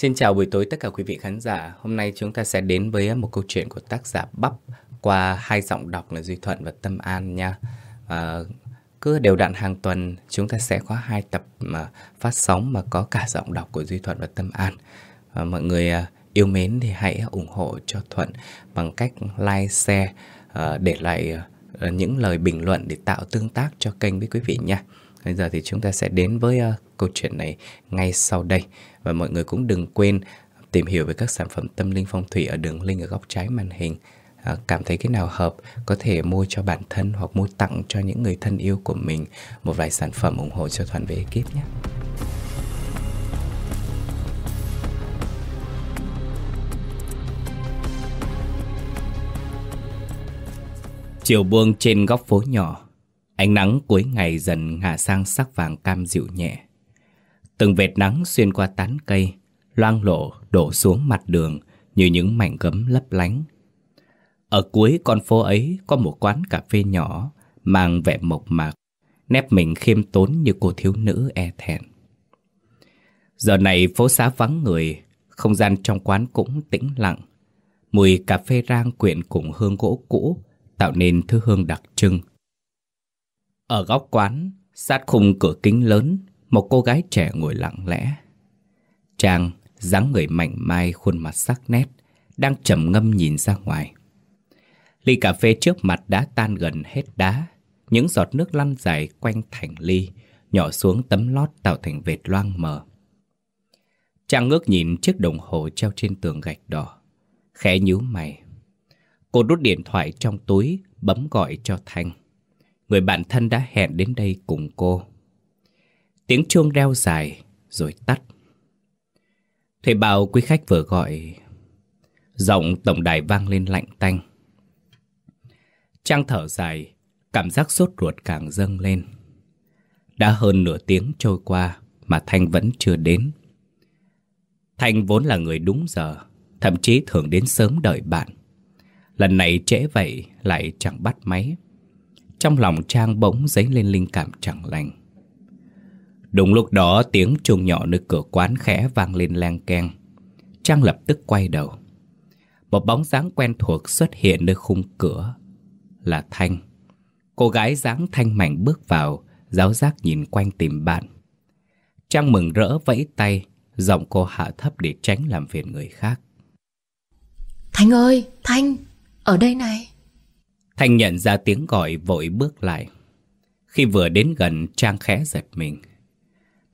Xin chào buổi tối tất cả quý vị khán giả. Hôm nay chúng ta sẽ đến với một câu chuyện của tác giả Bắp qua hai giọng đọc là Duy Thuận và Tâm An nha. À, cứ đều đặn hàng tuần chúng ta sẽ có hai tập mà phát sóng mà có cả giọng đọc của Duy Thuận và Tâm An. À, mọi người à, yêu mến thì hãy ủng hộ cho Thuận bằng cách like, share, à, để lại à, những lời bình luận để tạo tương tác cho kênh với quý vị nha. Bây giờ thì chúng ta sẽ đến với uh, câu chuyện này ngay sau đây. Và mọi người cũng đừng quên tìm hiểu về các sản phẩm tâm linh phong thủy ở đường link ở góc trái màn hình. À, cảm thấy cái nào hợp có thể mua cho bản thân hoặc mua tặng cho những người thân yêu của mình một vài sản phẩm ủng hộ cho toàn về ekip nhé. Chiều buông trên góc phố nhỏ Ánh nắng cuối ngày dần ngả sang sắc vàng cam dịu nhẹ. Từng vệt nắng xuyên qua tán cây, Loang lộ đổ xuống mặt đường Như những mảnh gấm lấp lánh. Ở cuối con phố ấy Có một quán cà phê nhỏ Mang vẻ mộc mạc Nép mình khiêm tốn như cô thiếu nữ e thẹn. Giờ này phố xá vắng người, Không gian trong quán cũng tĩnh lặng. Mùi cà phê rang quyện cùng hương gỗ cũ Tạo nên thứ hương đặc trưng ở góc quán, sát khung cửa kính lớn, một cô gái trẻ ngồi lặng lẽ. Trang, dáng người mảnh mai, khuôn mặt sắc nét, đang trầm ngâm nhìn ra ngoài. Ly cà phê trước mặt đã tan gần hết đá, những giọt nước lăn dài quanh thành ly, nhỏ xuống tấm lót tạo thành vệt loang mờ. Trang ngước nhìn chiếc đồng hồ treo trên tường gạch đỏ, khẽ nhíu mày. Cô đút điện thoại trong túi, bấm gọi cho Thanh người bạn thân đã hẹn đến đây cùng cô. Tiếng chuông reo dài rồi tắt. Thầy bảo quý khách vừa gọi, giọng tổng đài vang lên lạnh tanh. Trang thở dài, cảm giác sốt ruột càng dâng lên. Đã hơn nửa tiếng trôi qua mà Thanh vẫn chưa đến. Thanh vốn là người đúng giờ, thậm chí thường đến sớm đợi bạn. Lần này trễ vậy lại chẳng bắt máy. Trong lòng Trang bỗng dấy lên linh cảm chẳng lành. Đúng lúc đó tiếng chuông nhỏ nơi cửa quán khẽ vang lên lang keng. Trang lập tức quay đầu. Một bóng dáng quen thuộc xuất hiện nơi khung cửa. Là Thanh. Cô gái dáng thanh mảnh bước vào Giáo giác nhìn quanh tìm bạn. Trang mừng rỡ vẫy tay Giọng cô hạ thấp để tránh làm phiền người khác. Thanh ơi, Thanh, ở đây này. Thanh nhận ra tiếng gọi vội bước lại. Khi vừa đến gần, Trang khẽ giật mình.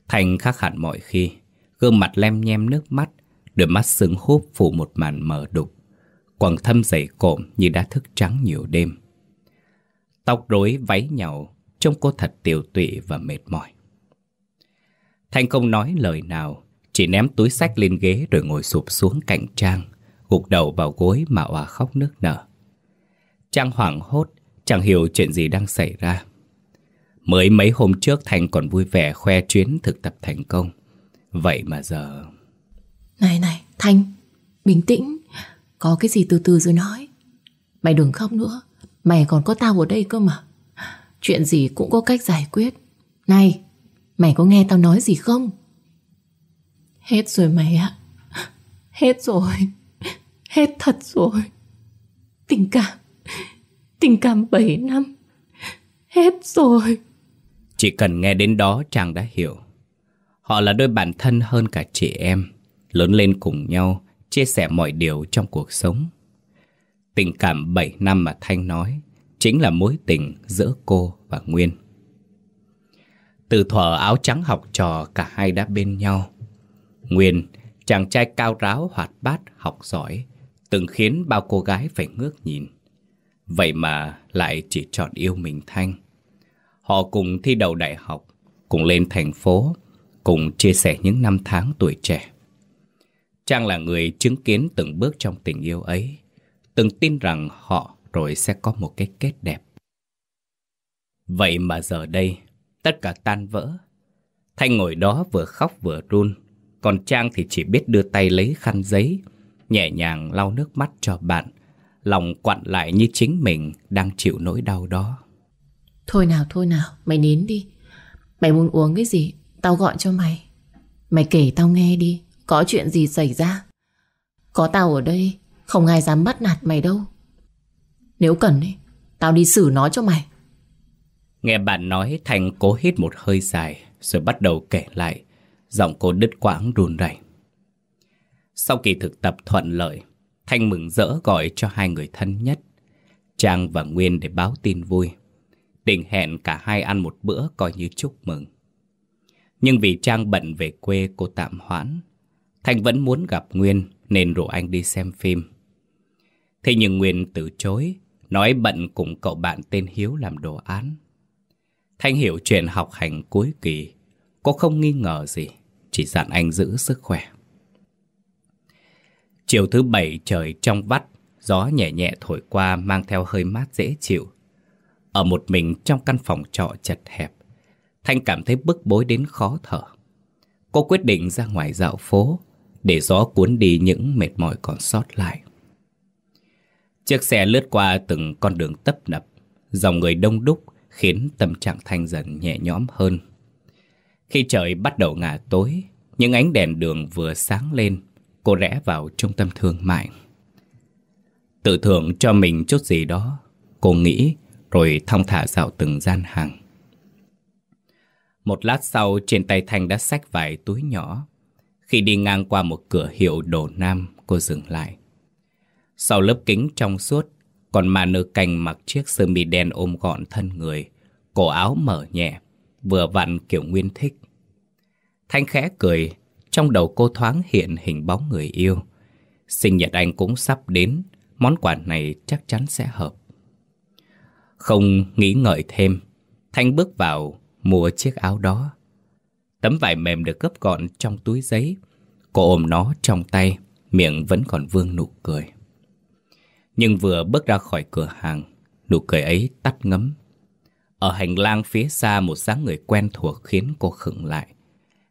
Thanh khác hẳn mọi khi, gương mặt lem nhem nước mắt, đôi mắt sưng húp phủ một màn mờ đục. Quầng thâm dày cộm như đã thức trắng nhiều đêm. Tóc rối váy nhàu, trông cô thật tiểu tụy và mệt mỏi. Thanh không nói lời nào, chỉ ném túi sách lên ghế rồi ngồi sụp xuống cạnh Trang, gục đầu vào gối mà òa khóc nước nở. Trang hoảng hốt, chẳng hiểu chuyện gì đang xảy ra. Mới mấy hôm trước Thành còn vui vẻ khoe chuyến thực tập thành công. Vậy mà giờ... Này này, Thanh, bình tĩnh. Có cái gì từ từ rồi nói. Mày đừng khóc nữa. Mày còn có tao ở đây cơ mà. Chuyện gì cũng có cách giải quyết. Này, mày có nghe tao nói gì không? Hết rồi mày ạ. Hết rồi. Hết thật rồi. Tình cảm Tình cảm 7 năm. Hết rồi. Chỉ cần nghe đến đó chàng đã hiểu. Họ là đôi bạn thân hơn cả chị em, Lớn lên cùng nhau, Chia sẻ mọi điều trong cuộc sống. Tình cảm 7 năm mà Thanh nói, Chính là mối tình giữa cô và Nguyên. Từ thuở áo trắng học trò, Cả hai đã bên nhau. Nguyên, Chàng trai cao ráo, hoạt bát, học giỏi, Từng khiến bao cô gái phải ngước nhìn. Vậy mà lại chỉ chọn yêu mình Thanh. Họ cùng thi đầu đại học, Cùng lên thành phố, Cùng chia sẻ những năm tháng tuổi trẻ. Trang là người chứng kiến từng bước trong tình yêu ấy, Từng tin rằng họ rồi sẽ có một cái kết đẹp. Vậy mà giờ đây, Tất cả tan vỡ. Thanh ngồi đó vừa khóc vừa run, Còn Trang thì chỉ biết đưa tay lấy khăn giấy, Nhẹ nhàng lau nước mắt cho bạn. Lòng quặn lại như chính mình đang chịu nỗi đau đó. Thôi nào thôi nào Mày nín đi. Mày muốn uống cái gì Tao gọi cho mày. Mày kể tao nghe đi Có chuyện gì xảy ra? Có tao ở đây Không ai dám bắt nạt mày đâu. Nếu cần đi Tao đi xử nó cho mày. Nghe bạn nói Thành cố hít một hơi dài Rồi bắt đầu kể lại. Giọng cô đứt quãng run rẩy. Sau kỳ thực tập thuận lợi Thanh mừng rỡ gọi cho hai người thân nhất, Trang và Nguyên để báo tin vui. Định hẹn cả hai ăn một bữa coi như chúc mừng. Nhưng vì Trang bận về quê, cô tạm hoãn. Thanh vẫn muốn gặp Nguyên nên rủ anh đi xem phim. Thế nhưng Nguyên từ chối, Nói bận cùng cậu bạn tên Hiếu làm đồ án. Thanh hiểu chuyện học hành cuối kỳ, Cô không nghi ngờ gì, Chỉ dặn anh giữ sức khỏe. Chiều thứ bảy trời trong vắt Gió nhẹ nhẹ thổi qua mang theo hơi mát dễ chịu. Ở một mình trong căn phòng trọ chật hẹp Thanh cảm thấy bức bối đến khó thở. Cô quyết định ra ngoài dạo phố Để gió cuốn đi những mệt mỏi còn sót lại. Chiếc xe lướt qua từng con đường tấp nập Dòng người đông đúc khiến tâm trạng Thanh dần nhẹ nhõm hơn. Khi trời bắt đầu ngả tối, những ánh đèn đường vừa sáng lên, cô rẽ vào trung tâm thương mại. Tự thưởng cho mình chút gì đó, cô nghĩ rồi thong thả dạo từng gian hàng. Một lát sau trên tay Thanh đã xách vài túi nhỏ. Khi đi ngang qua một cửa hiệu đồ nam, cô dừng lại. Sau lớp kính trong suốt, còn mà nữ cành mặc chiếc sơ mi đen ôm gọn thân người, cổ áo mở nhẹ, vừa vặn kiểu nguyên thích. Thanh khẽ cười, trong đầu cô thoáng hiện hình bóng người yêu. Sinh nhật anh cũng sắp đến, món quà này chắc chắn sẽ hợp. Không nghĩ ngợi thêm, Thanh bước vào mua chiếc áo đó. Tấm vải mềm được gấp gọn trong túi giấy, cô ôm nó trong tay, miệng vẫn còn vương nụ cười. Nhưng vừa bước ra khỏi cửa hàng, nụ cười ấy tắt ngấm. Ở hành lang phía xa một dáng người quen thuộc khiến cô khựng lại.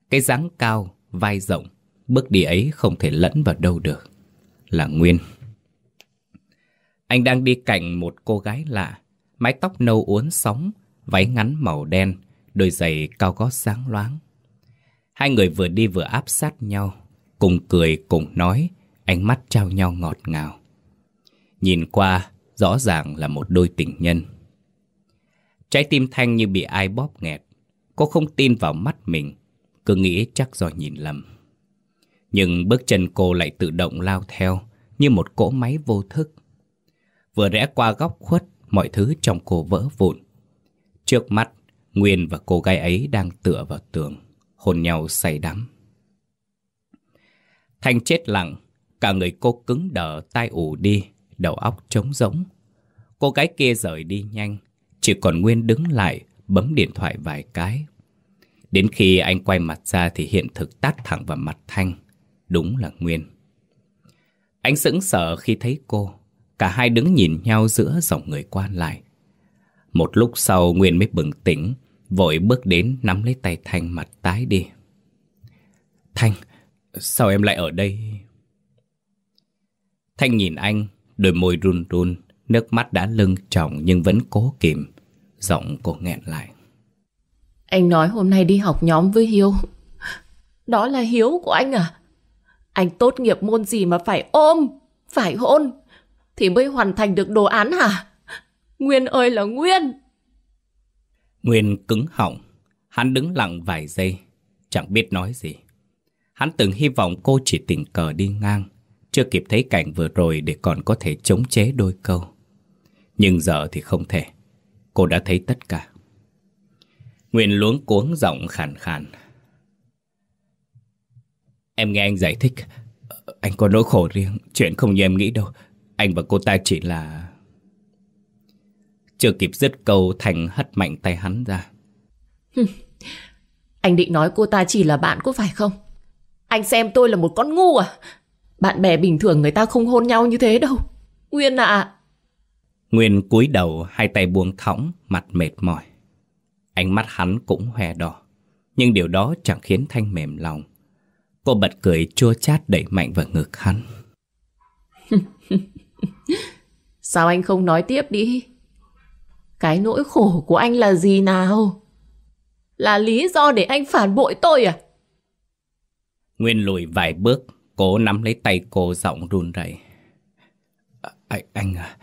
Cái dáng cao, vai rộng, bước đi ấy không thể lẫn vào đâu được. Là Nguyên. Anh đang đi cạnh một cô gái lạ, mái tóc nâu uốn sóng, váy ngắn màu đen, đôi giày cao gót sáng loáng. Hai người vừa đi vừa áp sát nhau, cùng cười cùng nói, ánh mắt trao nhau ngọt ngào. Nhìn qua, rõ ràng là một đôi tình nhân. Trái tim Thanh như bị ai bóp nghẹt. Cô không tin vào mắt mình, cứ nghĩ chắc do nhìn lầm. Nhưng bước chân cô lại tự động lao theo, như một cỗ máy vô thức. Vừa rẽ qua góc khuất, mọi thứ trong cô vỡ vụn. Trước mắt, Nguyên và cô gái ấy đang tựa vào tường, hôn nhau say đắm. Thanh chết lặng, cả người cô cứng đờ, tai ủ đi, đầu óc trống rỗng. Cô gái kia rời đi nhanh, chỉ còn Nguyên đứng lại, bấm điện thoại vài cái. Đến khi anh quay mặt ra thì hiện thực tát thẳng vào mặt Thanh. Đúng là Nguyên. Anh sững sờ khi thấy cô. Cả hai đứng nhìn nhau giữa dòng người quan lại. Một lúc sau Nguyên mới bừng tỉnh, vội bước đến nắm lấy tay Thanh mặt tái đi. Thanh, sao em lại ở đây? Thanh nhìn anh, đôi môi run run, nước mắt đã lưng tròng nhưng vẫn cố kìm. Giọng cô nghẹn lại anh nói hôm nay đi học nhóm với Hiếu. Đó là Hiếu của anh à? Anh tốt nghiệp môn gì mà phải ôm, Phải hôn, Thì mới hoàn thành được đồ án hả? Nguyên ơi là Nguyên. Nguyên cứng họng. Hắn đứng lặng vài giây, Chẳng biết nói gì. Hắn từng hy vọng cô chỉ tình cờ đi ngang, Chưa kịp thấy cảnh vừa rồi Để còn có thể chống chế đôi câu. Nhưng giờ thì không thể. Cô đã thấy tất cả. Nguyên luống cuống giọng khàn khàn. Em nghe anh giải thích Anh có nỗi khổ riêng Chuyện không như em nghĩ đâu. Anh và cô ta chỉ là Chưa kịp dứt câu Thành hất mạnh tay hắn ra. Anh định nói cô ta chỉ là bạn có phải không? Anh xem tôi là một con ngu à? Bạn bè bình thường người ta không hôn nhau như thế đâu. Nguyên ạ. Nguyên cúi đầu, hai tay buông thõng, mặt mệt mỏi. Ánh mắt hắn cũng hoe đỏ, nhưng điều đó chẳng khiến Thanh mềm lòng. Cô bật cười chua chát đẩy mạnh vào ngực hắn. Sao anh không nói tiếp đi? Cái nỗi khổ của anh là gì nào? Là lý do để anh phản bội tôi à? Nguyên lùi vài bước, cố nắm lấy tay cô giọng run rẩy. À, anh, anh, à,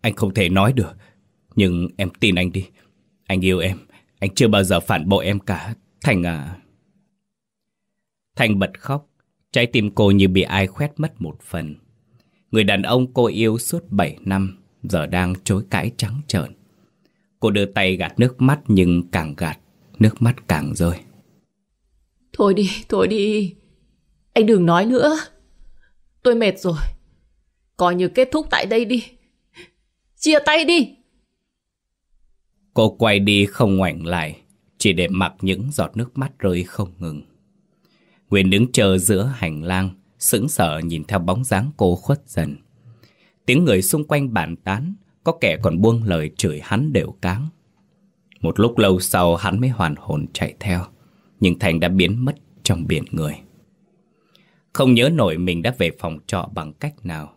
anh không thể nói được, nhưng em tin anh đi. Anh yêu em, anh chưa bao giờ phản bội em cả. Thành à... Thành bật khóc, trái tim cô như bị ai khoét mất một phần. Người đàn ông cô yêu suốt 7 năm, giờ đang chối cãi trắng trợn. Cô đưa tay gạt nước mắt nhưng càng gạt, nước mắt càng rơi. Thôi đi, thôi đi. Anh đừng nói nữa. Tôi mệt rồi. Coi như kết thúc tại đây đi. Chia tay đi. Cô quay đi không ngoảnh lại, chỉ để mặc những giọt nước mắt rơi không ngừng. Nguyên đứng chờ giữa hành lang, sững sờ nhìn theo bóng dáng cô khuất dần. Tiếng người xung quanh bàn tán, có kẻ còn buông lời chửi hắn đều cáng. Một lúc lâu sau hắn mới hoàn hồn chạy theo, nhưng Thành đã biến mất trong biển người. Không nhớ nổi mình đã về phòng trọ bằng cách nào.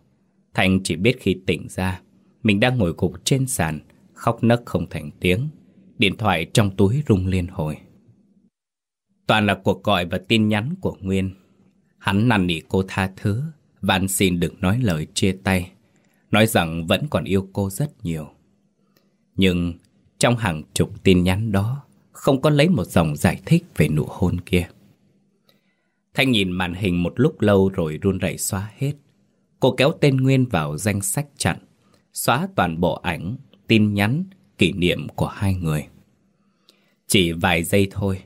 Thành chỉ biết khi tỉnh ra, mình đang ngồi gục trên sàn, khóc nấc không thành tiếng. Điện thoại trong túi rung liên hồi. Toàn là cuộc gọi và tin nhắn của Nguyên. Hắn năn nỉ cô tha thứ, van xin đừng nói lời chia tay. Nói rằng vẫn còn yêu cô rất nhiều. Nhưng trong hàng chục tin nhắn đó, không có lấy một dòng giải thích về nụ hôn kia. Thanh nhìn màn hình một lúc lâu rồi run rẩy xóa hết. Cô kéo tên Nguyên vào danh sách chặn, xóa toàn bộ ảnh, tin nhắn, kỷ niệm của hai người. Chỉ vài giây thôi,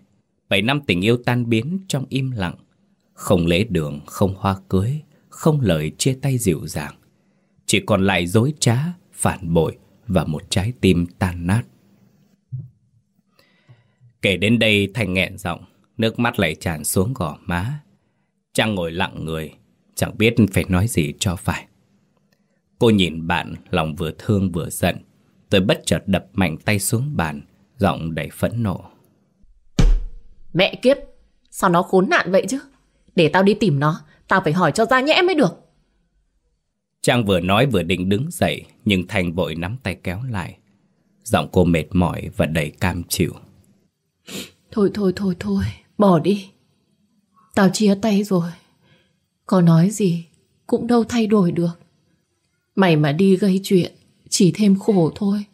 bảy năm tình yêu tan biến trong im lặng. Không lễ đường, không hoa cưới, không lời chia tay dịu dàng. Chỉ còn lại dối trá, phản bội và một trái tim tan nát. Kể đến đây Thành nghẹn giọng, nước mắt lại tràn xuống gò má. Trang ngồi lặng người, chẳng biết phải nói gì cho phải. Cô nhìn bạn, lòng vừa thương vừa giận. Tôi bất chợt đập mạnh tay xuống bàn, giọng đầy phẫn nộ. Mẹ kiếp, sao nó khốn nạn vậy chứ? Để tao đi tìm nó, tao phải hỏi cho ra nhẽ mới được. Trang vừa nói vừa định đứng dậy, nhưng Thành vội nắm tay kéo lại. Giọng cô mệt mỏi và đầy cam chịu. Thôi thôi thôi thôi, bỏ đi. Tao chia tay rồi. Có nói gì cũng đâu thay đổi được. Mày mà đi gây chuyện, chỉ thêm khổ thôi.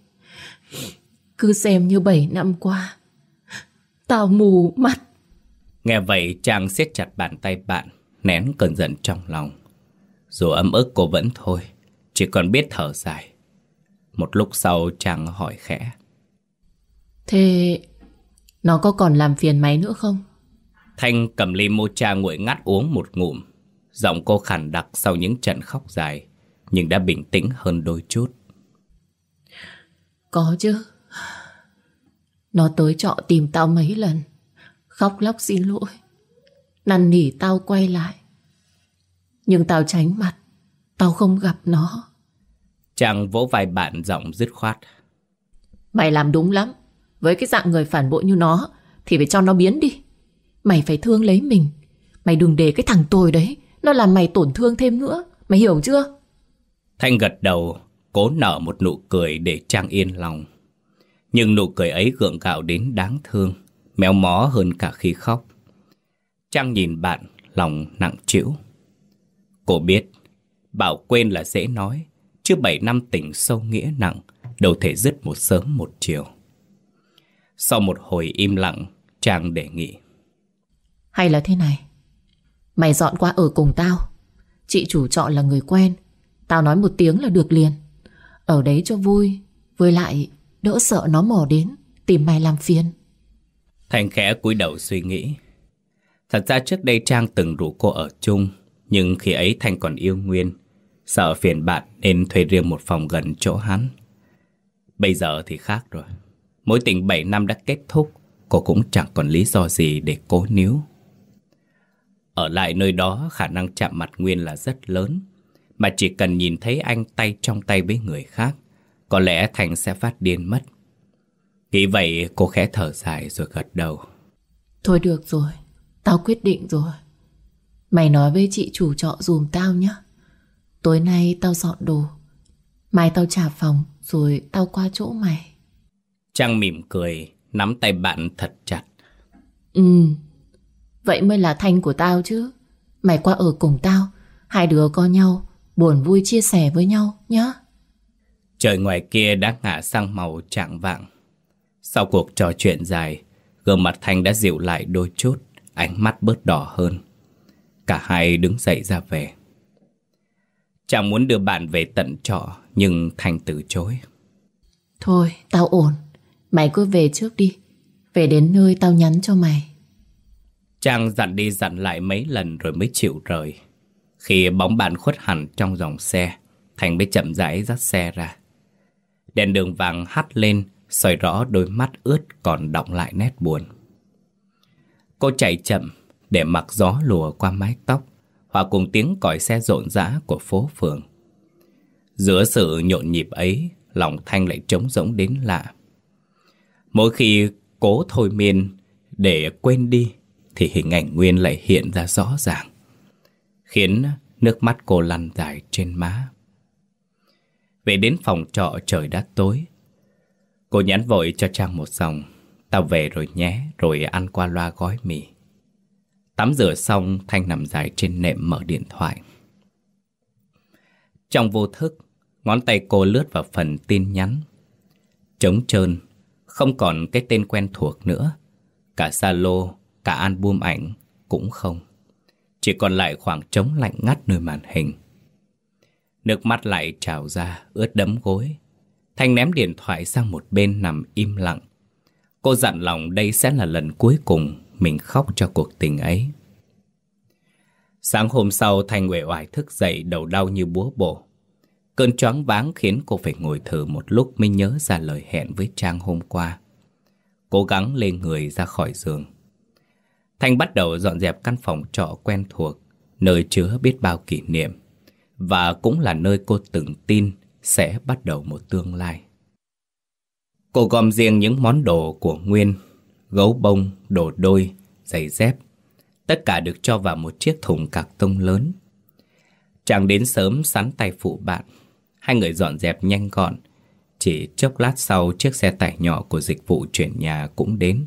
Cứ xem như 7 năm qua. Tao mù mắt. Nghe vậy Trang siết chặt bàn tay bạn, nén cơn giận trong lòng. Dù ấm ức cô vẫn thôi, chỉ còn biết thở dài. Một lúc sau Trang hỏi khẽ. Thế nó có còn làm phiền mày nữa không? Thanh cầm ly mocha nguội ngắt uống một ngụm. Giọng cô khàn đặc sau những trận khóc dài, nhưng đã bình tĩnh hơn đôi chút. Có chứ. Nó tới trọ tìm tao mấy lần. Khóc lóc xin lỗi. Năn nỉ tao quay lại. Nhưng tao tránh mặt. Tao không gặp nó. Chàng vỗ vai bạn giọng dứt khoát. Mày làm đúng lắm. Với cái dạng người phản bội như nó thì phải cho nó biến đi. Mày phải thương lấy mình. Mày đừng để cái thằng tồi đấy nó làm mày tổn thương thêm nữa. Mày hiểu chưa? Thanh gật đầu, cố nở một nụ cười để Trang yên lòng. Nhưng nụ cười ấy gượng gạo đến đáng thương, méo mó hơn cả khi khóc. Trang nhìn bạn, lòng nặng trĩu. Cô biết, bảo quên là dễ nói, chứ bảy năm tình sâu nghĩa nặng, đâu thể dứt một sớm một chiều. Sau một hồi im lặng, Trang đề nghị. Hay là thế này, mày dọn qua ở cùng tao. Chị chủ trọ là người quen, tao nói một tiếng là được liền. Ở đấy cho vui, với lại đỡ sợ nó mò đến, tìm mày làm phiền. Thành khẽ cúi đầu suy nghĩ. Thật ra trước đây Trang từng rủ cô ở chung, nhưng khi ấy Thành còn yêu Nguyên, sợ phiền bạn nên thuê riêng một phòng gần chỗ hắn. Bây giờ thì khác rồi. Mối tình 7 năm đã kết thúc, cô cũng chẳng còn lý do gì để cố níu. Ở lại nơi đó khả năng chạm mặt Nguyên là rất lớn, mà chỉ cần nhìn thấy anh tay trong tay với người khác, có lẽ Thành sẽ phát điên mất. Nghĩ vậy cô khẽ thở dài rồi gật đầu. Thôi được rồi, tao quyết định rồi. Mày nói với chị chủ trọ dùm tao nhé. Tối nay tao dọn đồ. Mai tao trả phòng rồi tao qua chỗ mày. Trang mỉm cười, nắm tay bạn thật chặt. Ừ, vậy mới là thanh của tao chứ. Mày qua ở cùng tao Hai đứa có nhau Buồn vui chia sẻ với nhau nhá. Trời ngoài kia đã ngả sang màu trạng vạng. Sau cuộc trò chuyện dài Gương mặt Thanh đã dịu lại đôi chút Ánh mắt bớt đỏ hơn. Cả hai đứng dậy ra về. Chàng muốn đưa bạn về tận trọ Nhưng Thanh từ chối. Thôi tao ổn. Mày cứ về trước đi. Về đến nơi tao nhắn cho mày. Chàng dặn đi dặn lại mấy lần rồi mới chịu rời khi bóng bạn khuất hẳn trong dòng xe, Thành mới chậm rãi dắt xe ra. Đèn đường vàng hắt lên, soi rõ đôi mắt ướt còn đọng lại nét buồn. Cô chạy chậm để mặc gió lùa qua mái tóc, Hòa cùng tiếng còi xe rộn rã của phố phường. Giữa sự nhộn nhịp ấy, Lòng Thanh lại trống rỗng đến lạ. Mỗi khi cố thôi miên để quên đi, Thì hình ảnh Nguyên lại hiện ra rõ ràng. Khiến nước mắt cô lăn dài trên má. Về đến phòng trọ trời đã tối. Cô nhắn vội cho Trang một dòng, Tao về rồi nhé, Rồi ăn qua loa gói mì. Tắm rửa xong, Thanh nằm dài trên nệm mở điện thoại. Trong vô thức, Ngón tay cô lướt vào phần tin nhắn. Trống trơn, Không còn cái tên quen thuộc nữa. Cả Zalo, Cả album ảnh Cũng không. Chỉ còn lại khoảng trống lạnh ngắt nơi màn hình. Nước mắt lại trào ra, Ướt đấm gối. Thanh ném điện thoại sang một bên nằm im lặng. Cô dặn lòng đây sẽ là lần cuối cùng Mình khóc cho cuộc tình ấy. Sáng hôm sau, Thanh uể oải thức dậy đầu đau như búa bổ. Cơn choáng váng khiến cô phải ngồi thử một lúc mới nhớ ra lời hẹn với Trang hôm qua. Cố gắng lên người ra khỏi giường. Thanh bắt đầu dọn dẹp căn phòng trọ quen thuộc, nơi chứa biết bao kỷ niệm. Và cũng là nơi cô từng tin sẽ bắt đầu một tương lai. Cô gom riêng những món đồ của Nguyên, gấu bông, đồ đôi, giày dép. Tất cả được cho vào một chiếc thùng cạc tông lớn. Chàng đến sớm sắn tay phụ bạn Hai người dọn dẹp nhanh gọn Chỉ chốc lát sau chiếc xe tải nhỏ của dịch vụ chuyển nhà cũng đến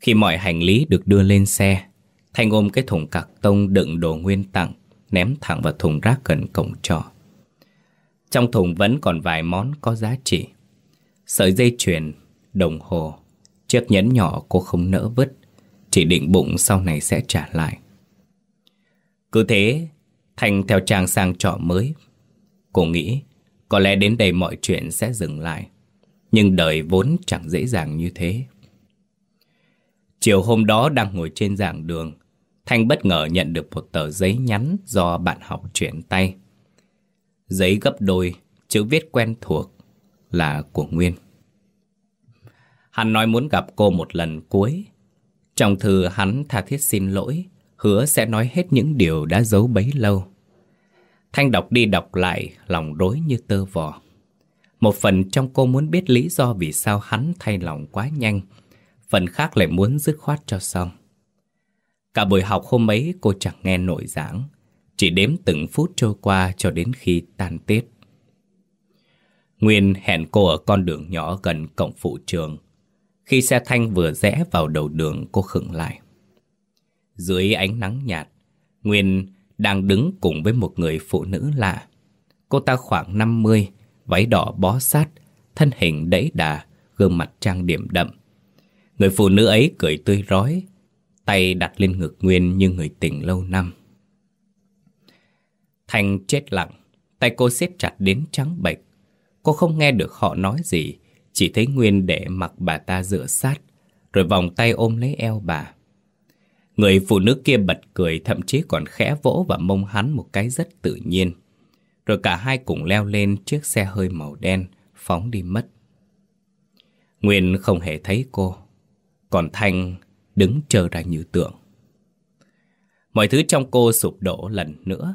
khi mọi hành lý được đưa lên xe Thanh ôm cái thùng cạc tông đựng đồ nguyên tặng Ném thẳng vào thùng rác gần cổng trọ Trong thùng vẫn còn vài món có giá trị Sợi dây chuyền, đồng hồ Chiếc nhẫn nhỏ cô không nỡ vứt Chỉ định bụng sau này sẽ trả lại Cứ thế Thành theo trang sang trọ mới Cô nghĩ có lẽ đến đây mọi chuyện sẽ dừng lại. Nhưng đời vốn chẳng dễ dàng như thế. Chiều hôm đó đang ngồi trên giảng đường, Thanh bất ngờ nhận được một tờ giấy nhắn do bạn học chuyển tay. Giấy gấp đôi, chữ viết quen thuộc là của Nguyên. Hắn nói muốn gặp cô một lần cuối. Trong thư hắn tha thiết xin lỗi, hứa sẽ nói hết những điều đã giấu bấy lâu. Thanh đọc đi đọc lại, lòng rối như tơ vò. Một phần trong cô muốn biết lý do vì sao hắn thay lòng quá nhanh, phần khác lại muốn dứt khoát cho xong. Cả buổi học hôm ấy cô chẳng nghe nội giảng, chỉ đếm từng phút trôi qua cho đến khi tan tiết. Nguyên hẹn cô ở con đường nhỏ gần cổng phụ trường. Khi xe thanh vừa rẽ vào đầu đường cô khựng lại. Dưới ánh nắng nhạt, Nguyên đang đứng cùng với một người phụ nữ lạ. Cô ta khoảng 50, váy đỏ bó sát, thân hình đẫy đà, gương mặt trang điểm đậm. Người phụ nữ ấy cười tươi rói, tay đặt lên ngực Nguyên như người tình lâu năm. Thanh chết lặng, tay cô siết chặt đến trắng bệch. Cô không nghe được họ nói gì, chỉ thấy Nguyên để mặc bà ta dựa sát, rồi vòng tay ôm lấy eo bà. Người phụ nữ kia bật cười thậm chí còn khẽ vỗ vào mông hắn một cái rất tự nhiên. Rồi cả hai cùng leo lên chiếc xe hơi màu đen, phóng đi mất. Nguyên không hề thấy cô, còn Thanh đứng chờ ra như tượng. Mọi thứ trong cô sụp đổ lần nữa.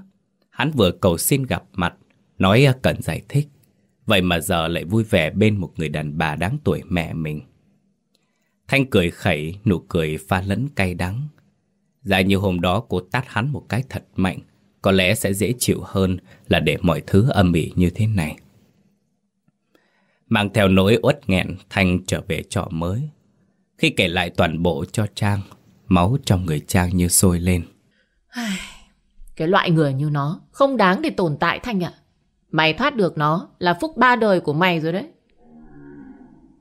Hắn vừa cầu xin gặp mặt, nói cần giải thích. Vậy mà giờ lại vui vẻ bên một người đàn bà đáng tuổi mẹ mình. Thanh cười khẩy, nụ cười pha lẫn cay đắng. Dạ như hôm đó cô tát hắn một cái thật mạnh Có lẽ sẽ dễ chịu hơn là để mọi thứ âm ỉ như thế này Mang theo nỗi uất nghẹn Thanh trở về trọ mới khi kể lại toàn bộ cho Trang Máu trong người Trang như sôi lên Cái loại người như nó không đáng để tồn tại Thanh ạ. Mày thoát được nó là phúc ba đời của mày rồi đấy.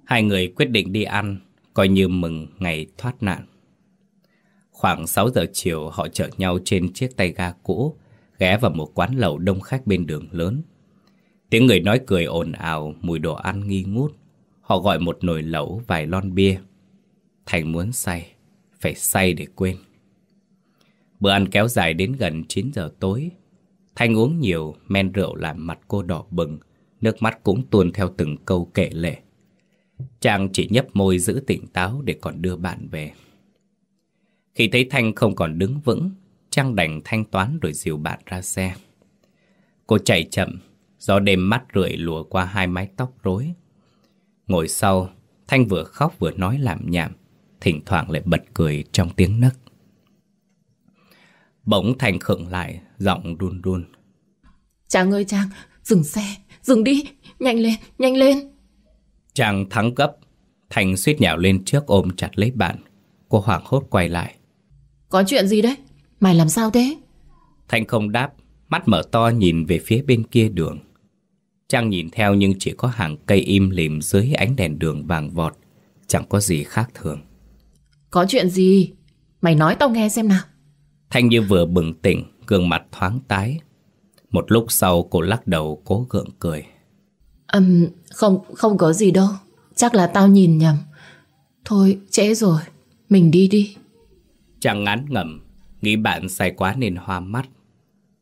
Hai người quyết định đi ăn, coi như mừng ngày thoát nạn. Khoảng 6 giờ chiều họ chở nhau trên chiếc tay ga cũ, ghé vào một quán lẩu đông khách bên đường lớn. Tiếng người nói cười ồn ào, mùi đồ ăn nghi ngút. Họ gọi một nồi lẩu, vài lon bia. Thành muốn say, phải say để quên. Bữa ăn kéo dài đến gần 9 giờ tối. Thanh uống nhiều, men rượu làm mặt cô đỏ bừng, nước mắt cũng tuôn theo từng câu kể lệ. Chàng chỉ nhấp môi giữ tỉnh táo để còn đưa bạn về. Khi thấy Thanh không còn đứng vững, Trang đành thanh toán rồi dìu bạn ra xe. Cô chạy chậm, gió đêm mắt rượi lùa qua hai mái tóc rối. Ngồi sau, Thanh vừa khóc vừa nói làm nhảm, thỉnh thoảng lại bật cười trong tiếng nấc. Bỗng Thanh khựng lại, giọng run run. Trang ơi Trang, dừng xe, dừng đi, nhanh lên, nhanh lên. Trang thắng gấp, Thanh suýt nhào lên trước ôm chặt lấy bạn. Cô hoảng hốt quay lại. Có chuyện gì đấy? Mày làm sao thế? Thanh không đáp, mắt mở to nhìn về phía bên kia đường. Trang nhìn theo nhưng chỉ có hàng cây im lìm dưới ánh đèn đường vàng vọt, chẳng có gì khác thường. Có chuyện gì? Mày nói tao nghe xem nào. Thanh như vừa bừng tỉnh, gương mặt thoáng tái. Một lúc sau cô lắc đầu cố gượng cười. Ừm, không, không có gì đâu. Chắc là tao nhìn nhầm. Thôi, trễ rồi. Mình đi đi. Chàng ngán ngẩm, nghĩ bạn say quá nên hoa mắt.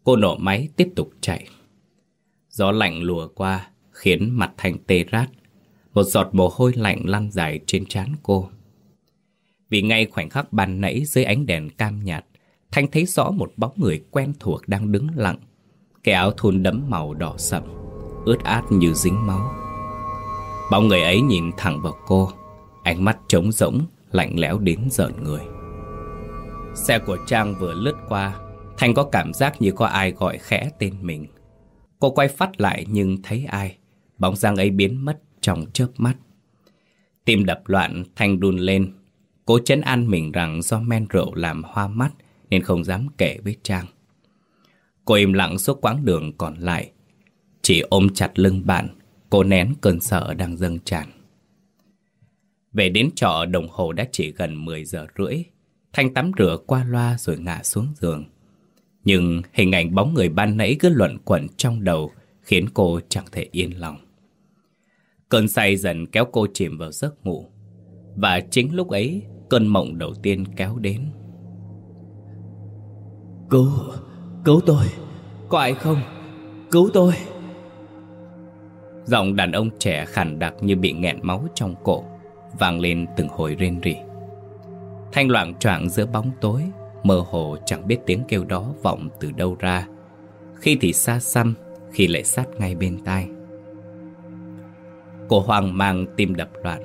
Cô nổ máy tiếp tục chạy. Gió lạnh lùa qua, khiến mặt Thanh tê rát. Một giọt mồ hôi lạnh lăn dài trên trán cô. Vì ngay khoảnh khắc ban nãy dưới ánh đèn cam nhạt, Thanh thấy rõ một bóng người quen thuộc đang đứng lặng. Cái áo thun đẫm màu đỏ sậm, ướt át như dính máu. Bóng người ấy nhìn thẳng vào cô, ánh mắt trống rỗng, lạnh lẽo đến giận người. Xe của Trang vừa lướt qua, Thanh có cảm giác như có ai gọi khẽ tên mình. Cô quay phát lại nhưng thấy ai, bóng dáng ấy biến mất trong chớp mắt. Tim đập loạn, Thanh đun lên, cố chấn an mình rằng do men rượu làm hoa mắt nên không dám kể với Trang. Cô im lặng suốt quãng đường còn lại, chỉ ôm chặt lưng bạn, cô nén cơn sợ đang dâng tràn. Về đến trọ đồng hồ đã chỉ gần 10 giờ rưỡi. Thanh tắm rửa qua loa rồi ngả xuống giường. Nhưng hình ảnh bóng người ban nãy cứ luận quẩn trong đầu khiến cô chẳng thể yên lòng. Cơn say dần kéo cô chìm vào giấc ngủ. Và chính lúc ấy, cơn mộng đầu tiên kéo đến. Cứu, cứu tôi, có ai không? Cứu tôi. Giọng đàn ông trẻ khàn đặc như bị nghẹn máu trong cổ, vang lên từng hồi rên rỉ. Thanh loạn choạng giữa bóng tối, mơ hồ chẳng biết tiếng kêu đó vọng từ đâu ra. Khi thì xa xăm, khi lại sát ngay bên tai. Cô hoang mang tim đập loạn,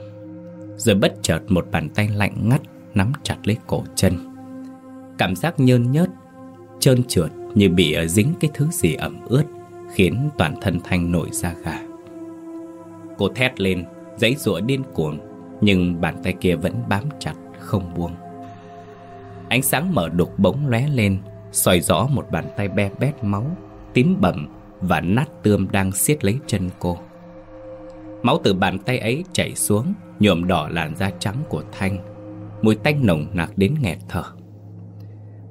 rồi bất chợt một bàn tay lạnh ngắt nắm chặt lấy cổ chân. Cảm giác nhơn nhớt, trơn trượt như bị ờ, dính cái thứ gì ẩm ướt, khiến toàn thân Thanh nổi da gà. Cô thét lên, giấy rủa điên cuồng, nhưng bàn tay kia vẫn bám chặt, không buông. Ánh sáng mở đục bỗng lóe lên, soi rõ một bàn tay be bét máu, tím bầm và nát tươm đang siết lấy chân cô. Máu từ bàn tay ấy chảy xuống, nhuộm đỏ làn da trắng của Thanh, mùi tanh nồng nặc đến nghẹt thở.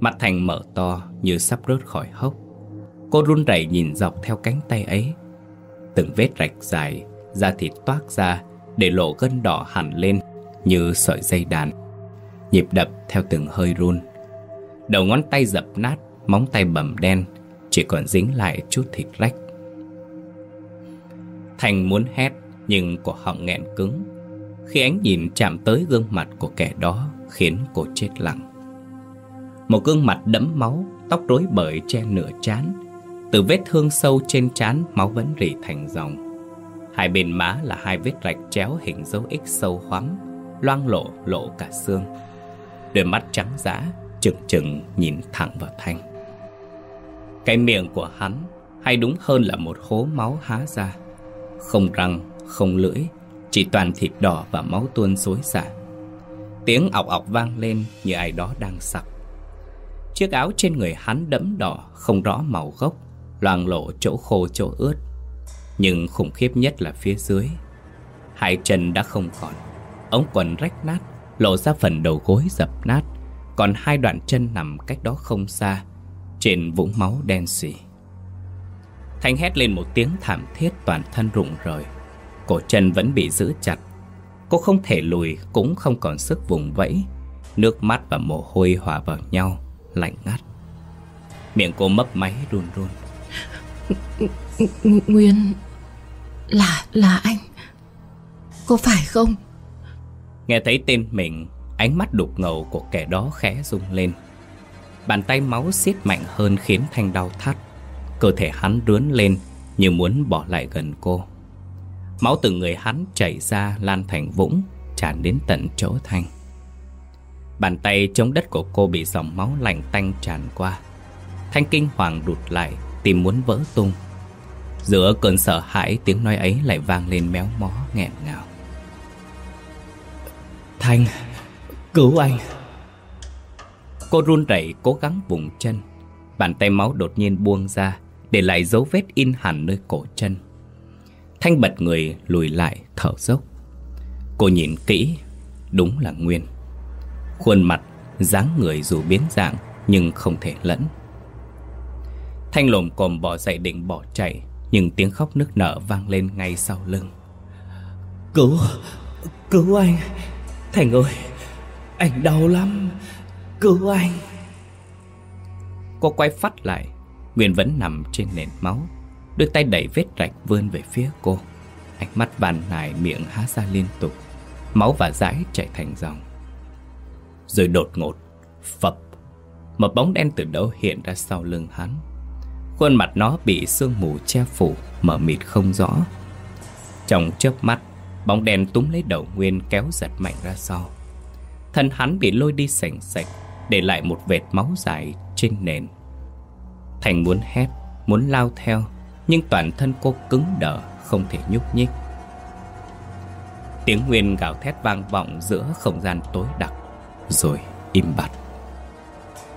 Mặt Thành mở to như sắp rớt khỏi hốc. Cô run rẩy nhìn dọc theo cánh tay ấy. Từng vết rạch dài, da thịt toát ra để lộ gân đỏ hẳn lên như sợi dây đàn. Nhịp đập theo từng hơi run. Đầu ngón tay dập nát, móng tay bầm đen, chỉ còn dính lại chút thịt rách. Thành muốn hét nhưng cổ họng nghẹn cứng. Khi ánh nhìn chạm tới gương mặt của kẻ đó khiến cô chết lặng. Một gương mặt đẫm máu, tóc rối bời che nửa trán. Từ vết thương sâu trên trán máu vẫn rỉ thành dòng. Hai bên má là hai vết rạch chéo hình dấu X sâu hoắm, loang lộ lộ cả xương. Đôi mắt trắng dã, chừng chừng nhìn thẳng vào Thanh. Cái miệng của hắn, hay đúng hơn là một hố máu há ra. Không răng, không lưỡi, chỉ toàn thịt đỏ và máu tuôn xối xả. Tiếng ọc ọc vang lên như ai đó đang sặc. Chiếc áo trên người hắn đẫm đỏ, Không rõ màu gốc, Loang lộ chỗ khô chỗ ướt. Nhưng khủng khiếp nhất là phía dưới. Hai chân đã không còn, Ống quần rách nát, Lộ ra phần đầu gối dập nát. Còn hai đoạn chân nằm cách đó không xa, Trên vũng máu đen xỉ Thanh hét lên một tiếng thảm thiết toàn thân rụng rời. Cổ chân vẫn bị giữ chặt. Cô không thể lùi cũng không còn sức vùng vẫy. Nước mắt và mồ hôi hòa vào nhau Lạnh ngắt. Miệng cô mấp máy run run. Nguyên Là, là anh. Có phải không? Nghe thấy tên mình Ánh mắt đục ngầu của kẻ đó khẽ rung lên. Bàn tay máu siết mạnh hơn khiến Thanh đau thắt. Cơ thể hắn rướn lên Như muốn bỏ lại gần cô Máu từ người hắn chảy ra lan thành vũng, Tràn đến tận chỗ Thanh. Bàn tay chống đất của cô bị dòng máu lạnh tanh tràn qua. Thanh kinh hoàng đụt lại, Tìm muốn vỡ tung. Giữa cơn sợ hãi, tiếng nói ấy lại vang lên méo mó, nghẹn ngào. Thanh, Cứu anh. Cô run rẩy, cố gắng vùng chân. Bàn tay máu đột nhiên buông ra, Để lại dấu vết in hẳn nơi cổ chân. Thanh bật người lùi lại thở dốc. Cô nhìn kỹ Đúng là Nguyên. Khuôn mặt, dáng người dù biến dạng Nhưng không thể lẫn. Thanh lồm cồm bỏ dậy định bỏ chạy Nhưng tiếng khóc nức nở vang lên ngay sau lưng. Cứu, cứu anh Thành ơi, anh đau lắm Cứu anh. Cô quay phát lại Nguyên vẫn nằm trên nền máu Đôi tay đẩy vết rạch vươn về phía cô. Ánh mắt bàn nài miệng há ra liên tục. Máu và dãi chảy thành dòng. Rồi đột ngột, Phập. Một bóng đen từ đâu hiện ra sau lưng hắn. Khuôn mặt nó bị sương mù che phủ, Mở mịt không rõ. Trong chớp mắt, Bóng đen túm lấy đầu Nguyên kéo giật mạnh ra sau. Thân hắn bị lôi đi sành sạch, Để lại một vệt máu dài trên nền. Thành muốn hét, Muốn lao theo nhưng toàn thân cô cứng đờ, Không thể nhúc nhích. Tiếng Nguyên gào thét vang vọng Giữa không gian tối đặc, Rồi im bặt.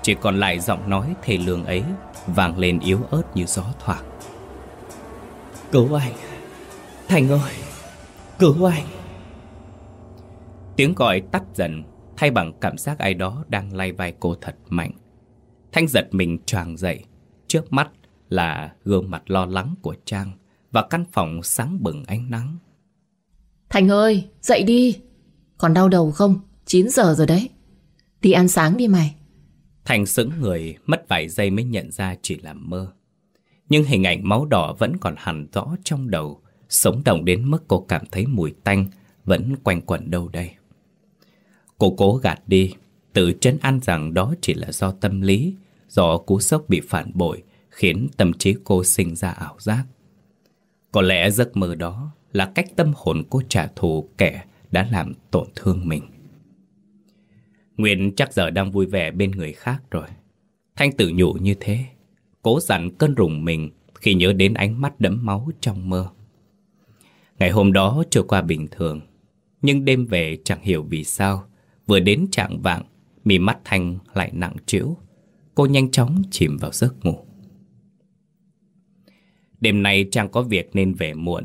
Chỉ còn lại giọng nói thề lương ấy Vang lên yếu ớt như gió thoảng. Cứu anh, Thành ơi, Cứu anh. Tiếng gọi tắt dần, Thay bằng cảm giác ai đó đang lay vai cô thật mạnh. Thanh giật mình choàng dậy, Trước mắt là gương mặt lo lắng của Trang Và căn phòng sáng bừng ánh nắng. Thành ơi dậy đi. Còn đau đầu không? 9 giờ rồi đấy. Đi ăn sáng đi mày. Thành sững người mất vài giây mới nhận ra chỉ là mơ. Nhưng hình ảnh máu đỏ vẫn còn hẳn rõ trong đầu Sống động đến mức cô cảm thấy mùi tanh Vẫn quanh quẩn đâu đây. Cô cố gạt đi Tự trấn an rằng đó chỉ là do tâm lý Do cú sốc bị phản bội Khiến tâm trí cô sinh ra ảo giác. Có lẽ giấc mơ đó Là cách tâm hồn cô trả thù kẻ Đã làm tổn thương mình. Nguyên chắc giờ đang vui vẻ bên người khác rồi. Thanh tự nhủ như thế, Cố dặn cơn rùng mình Khi nhớ đến ánh mắt đẫm máu trong mơ. Ngày hôm đó trôi qua bình thường, Nhưng đêm về chẳng hiểu vì sao, Vừa đến trạng vạng Mì mắt Thanh lại nặng trĩu. Cô nhanh chóng chìm vào giấc ngủ. Đêm nay Trang có việc nên về muộn.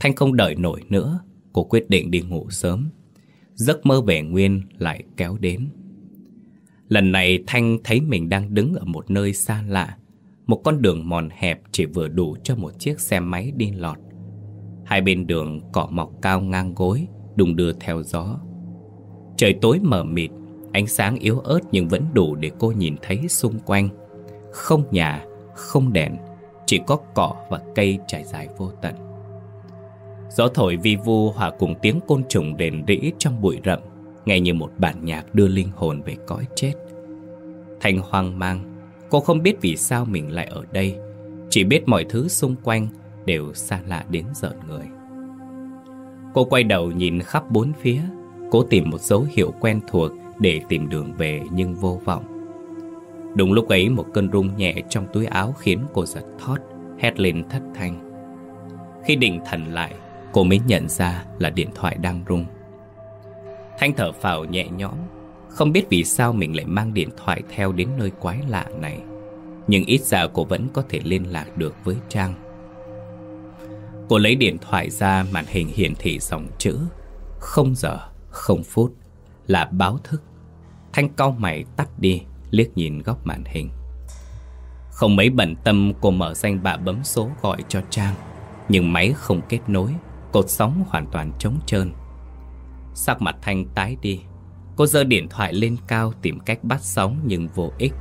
Thanh không đợi nổi nữa Cô quyết định đi ngủ sớm. Giấc mơ về Nguyên lại kéo đến. Lần này Thanh thấy mình đang đứng ở một nơi xa lạ. Một con đường mòn hẹp chỉ vừa đủ cho một chiếc xe máy đi lọt. Hai bên đường cỏ mọc cao ngang gối Đùng đưa theo gió. Trời tối mờ mịt Ánh sáng yếu ớt nhưng vẫn đủ để cô nhìn thấy xung quanh. Không nhà, không đèn chỉ có cỏ và cây trải dài vô tận. Gió thổi vi vu hòa cùng tiếng côn trùng đền rĩ trong bụi rậm, Nghe như một bản nhạc đưa linh hồn về cõi chết. Thành hoang mang, Cô không biết vì sao mình lại ở đây, Chỉ biết mọi thứ xung quanh Đều xa lạ đến giận người. Cô quay đầu nhìn khắp bốn phía, Cố tìm một dấu hiệu quen thuộc Để tìm đường về nhưng vô vọng. Đúng lúc ấy một cơn rung nhẹ trong túi áo Khiến cô giật thót Hét lên thất thanh. Khi định thần lại Cô mới nhận ra là điện thoại đang rung. Thanh thở phào nhẹ nhõm Không biết vì sao mình lại mang điện thoại theo đến nơi quái lạ này. Nhưng ít ra cô vẫn có thể liên lạc được với Trang. Cô lấy điện thoại ra màn hình hiển thị dòng chữ Không giờ, không phút Là báo thức. Thanh cau mày tắt đi. Liếc nhìn góc màn hình. Không mấy bận tâm, cô mở danh bạ bấm số gọi cho Trang. Nhưng máy không kết nối, Cột sóng hoàn toàn trống trơn. Sắc mặt Thanh tái đi. Cô giơ điện thoại lên cao tìm cách bắt sóng nhưng vô ích.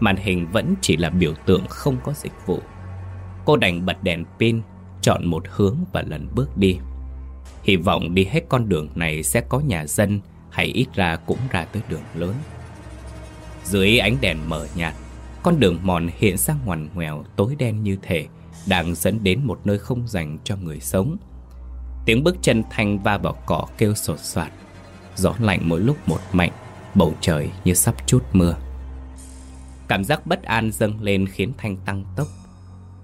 Màn hình vẫn chỉ là biểu tượng không có dịch vụ. Cô đành bật đèn pin, Chọn một hướng và lần bước đi. Hy vọng đi hết con đường này sẽ có nhà dân, Hay ít ra cũng ra tới đường lớn. Dưới ánh đèn mờ nhạt. Con đường mòn hiện ra ngoằn ngoèo, tối đen như thể, Đang dẫn đến một nơi không dành cho người sống. Tiếng bước chân thanh va vào cỏ kêu sột soạt. Gió lạnh mỗi lúc một mạnh, Bầu trời như sắp chút mưa. Cảm giác bất an dâng lên khiến Thanh tăng tốc.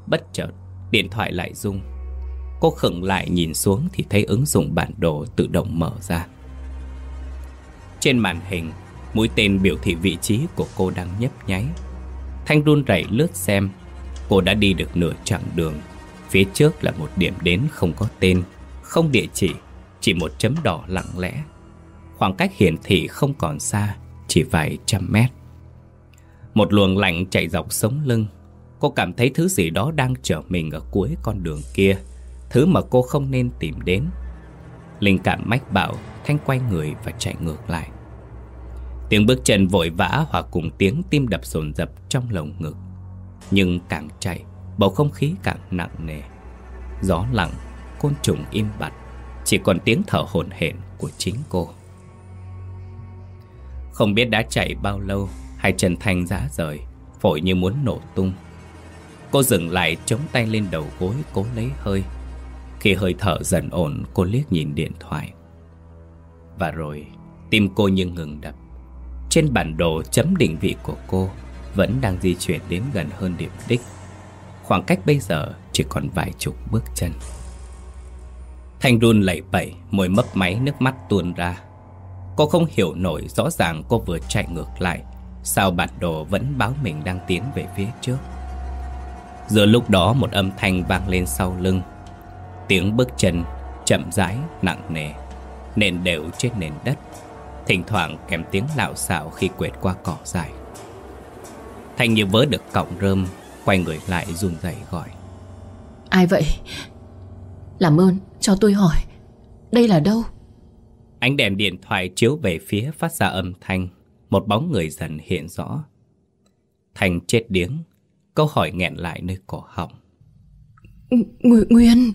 Bất chợt, Điện thoại lại rung. Cô khựng lại nhìn xuống Thì thấy ứng dụng bản đồ tự động mở ra. Trên màn hình Mũi tên biểu thị vị trí của cô đang nhấp nháy. Thanh run rẩy lướt xem. Cô đã đi được nửa chặng đường. Phía trước là một điểm đến không có tên, Không địa chỉ Chỉ một chấm đỏ lặng lẽ. Khoảng cách hiển thị không còn xa, Chỉ vài trăm mét. Một luồng lạnh chạy dọc sống lưng. Cô cảm thấy thứ gì đó đang chờ mình ở cuối con đường kia, Thứ mà cô không nên tìm đến. Linh cảm mách bảo, Thanh quay người và chạy ngược lại. Tiếng bước chân vội vã hòa cùng tiếng tim đập dồn dập trong lồng ngực. Nhưng càng chạy, Bầu không khí càng nặng nề. Gió lặng, Côn trùng im bặt, Chỉ còn tiếng thở hổn hển của chính cô. Không biết đã chạy bao lâu, Hai chân Thanh rã rời, Phổi như muốn nổ tung. Cô dừng lại chống tay lên đầu gối, cố lấy hơi. Khi hơi thở dần ổn, cô liếc nhìn điện thoại. Và rồi, tim cô như ngừng đập. Trên bản đồ chấm định vị của cô Vẫn đang di chuyển đến gần hơn điểm đích. Khoảng cách bây giờ chỉ còn vài chục bước chân. Thanh run lẩy bẩy, Môi mấp máy, nước mắt tuôn ra. Cô không hiểu nổi rõ ràng cô vừa chạy ngược lại, Sao bản đồ vẫn báo mình đang tiến về phía trước. Giữa lúc đó một âm thanh vang lên sau lưng. Tiếng bước chân chậm rãi, nặng nề, Nền đều trên nền đất. Thỉnh thoảng kèm tiếng lạo xạo khi quẹt qua cỏ dài Thanh như vớ được cọng rơm Quay người lại run rẩy gọi. Ai vậy? Làm ơn cho tôi hỏi Đây là đâu? Ánh đèn điện thoại chiếu về phía phát ra âm thanh. Một bóng người dần hiện rõ. Thanh chết điếng Câu hỏi nghẹn lại nơi cổ họng. Nguyên Nguyên.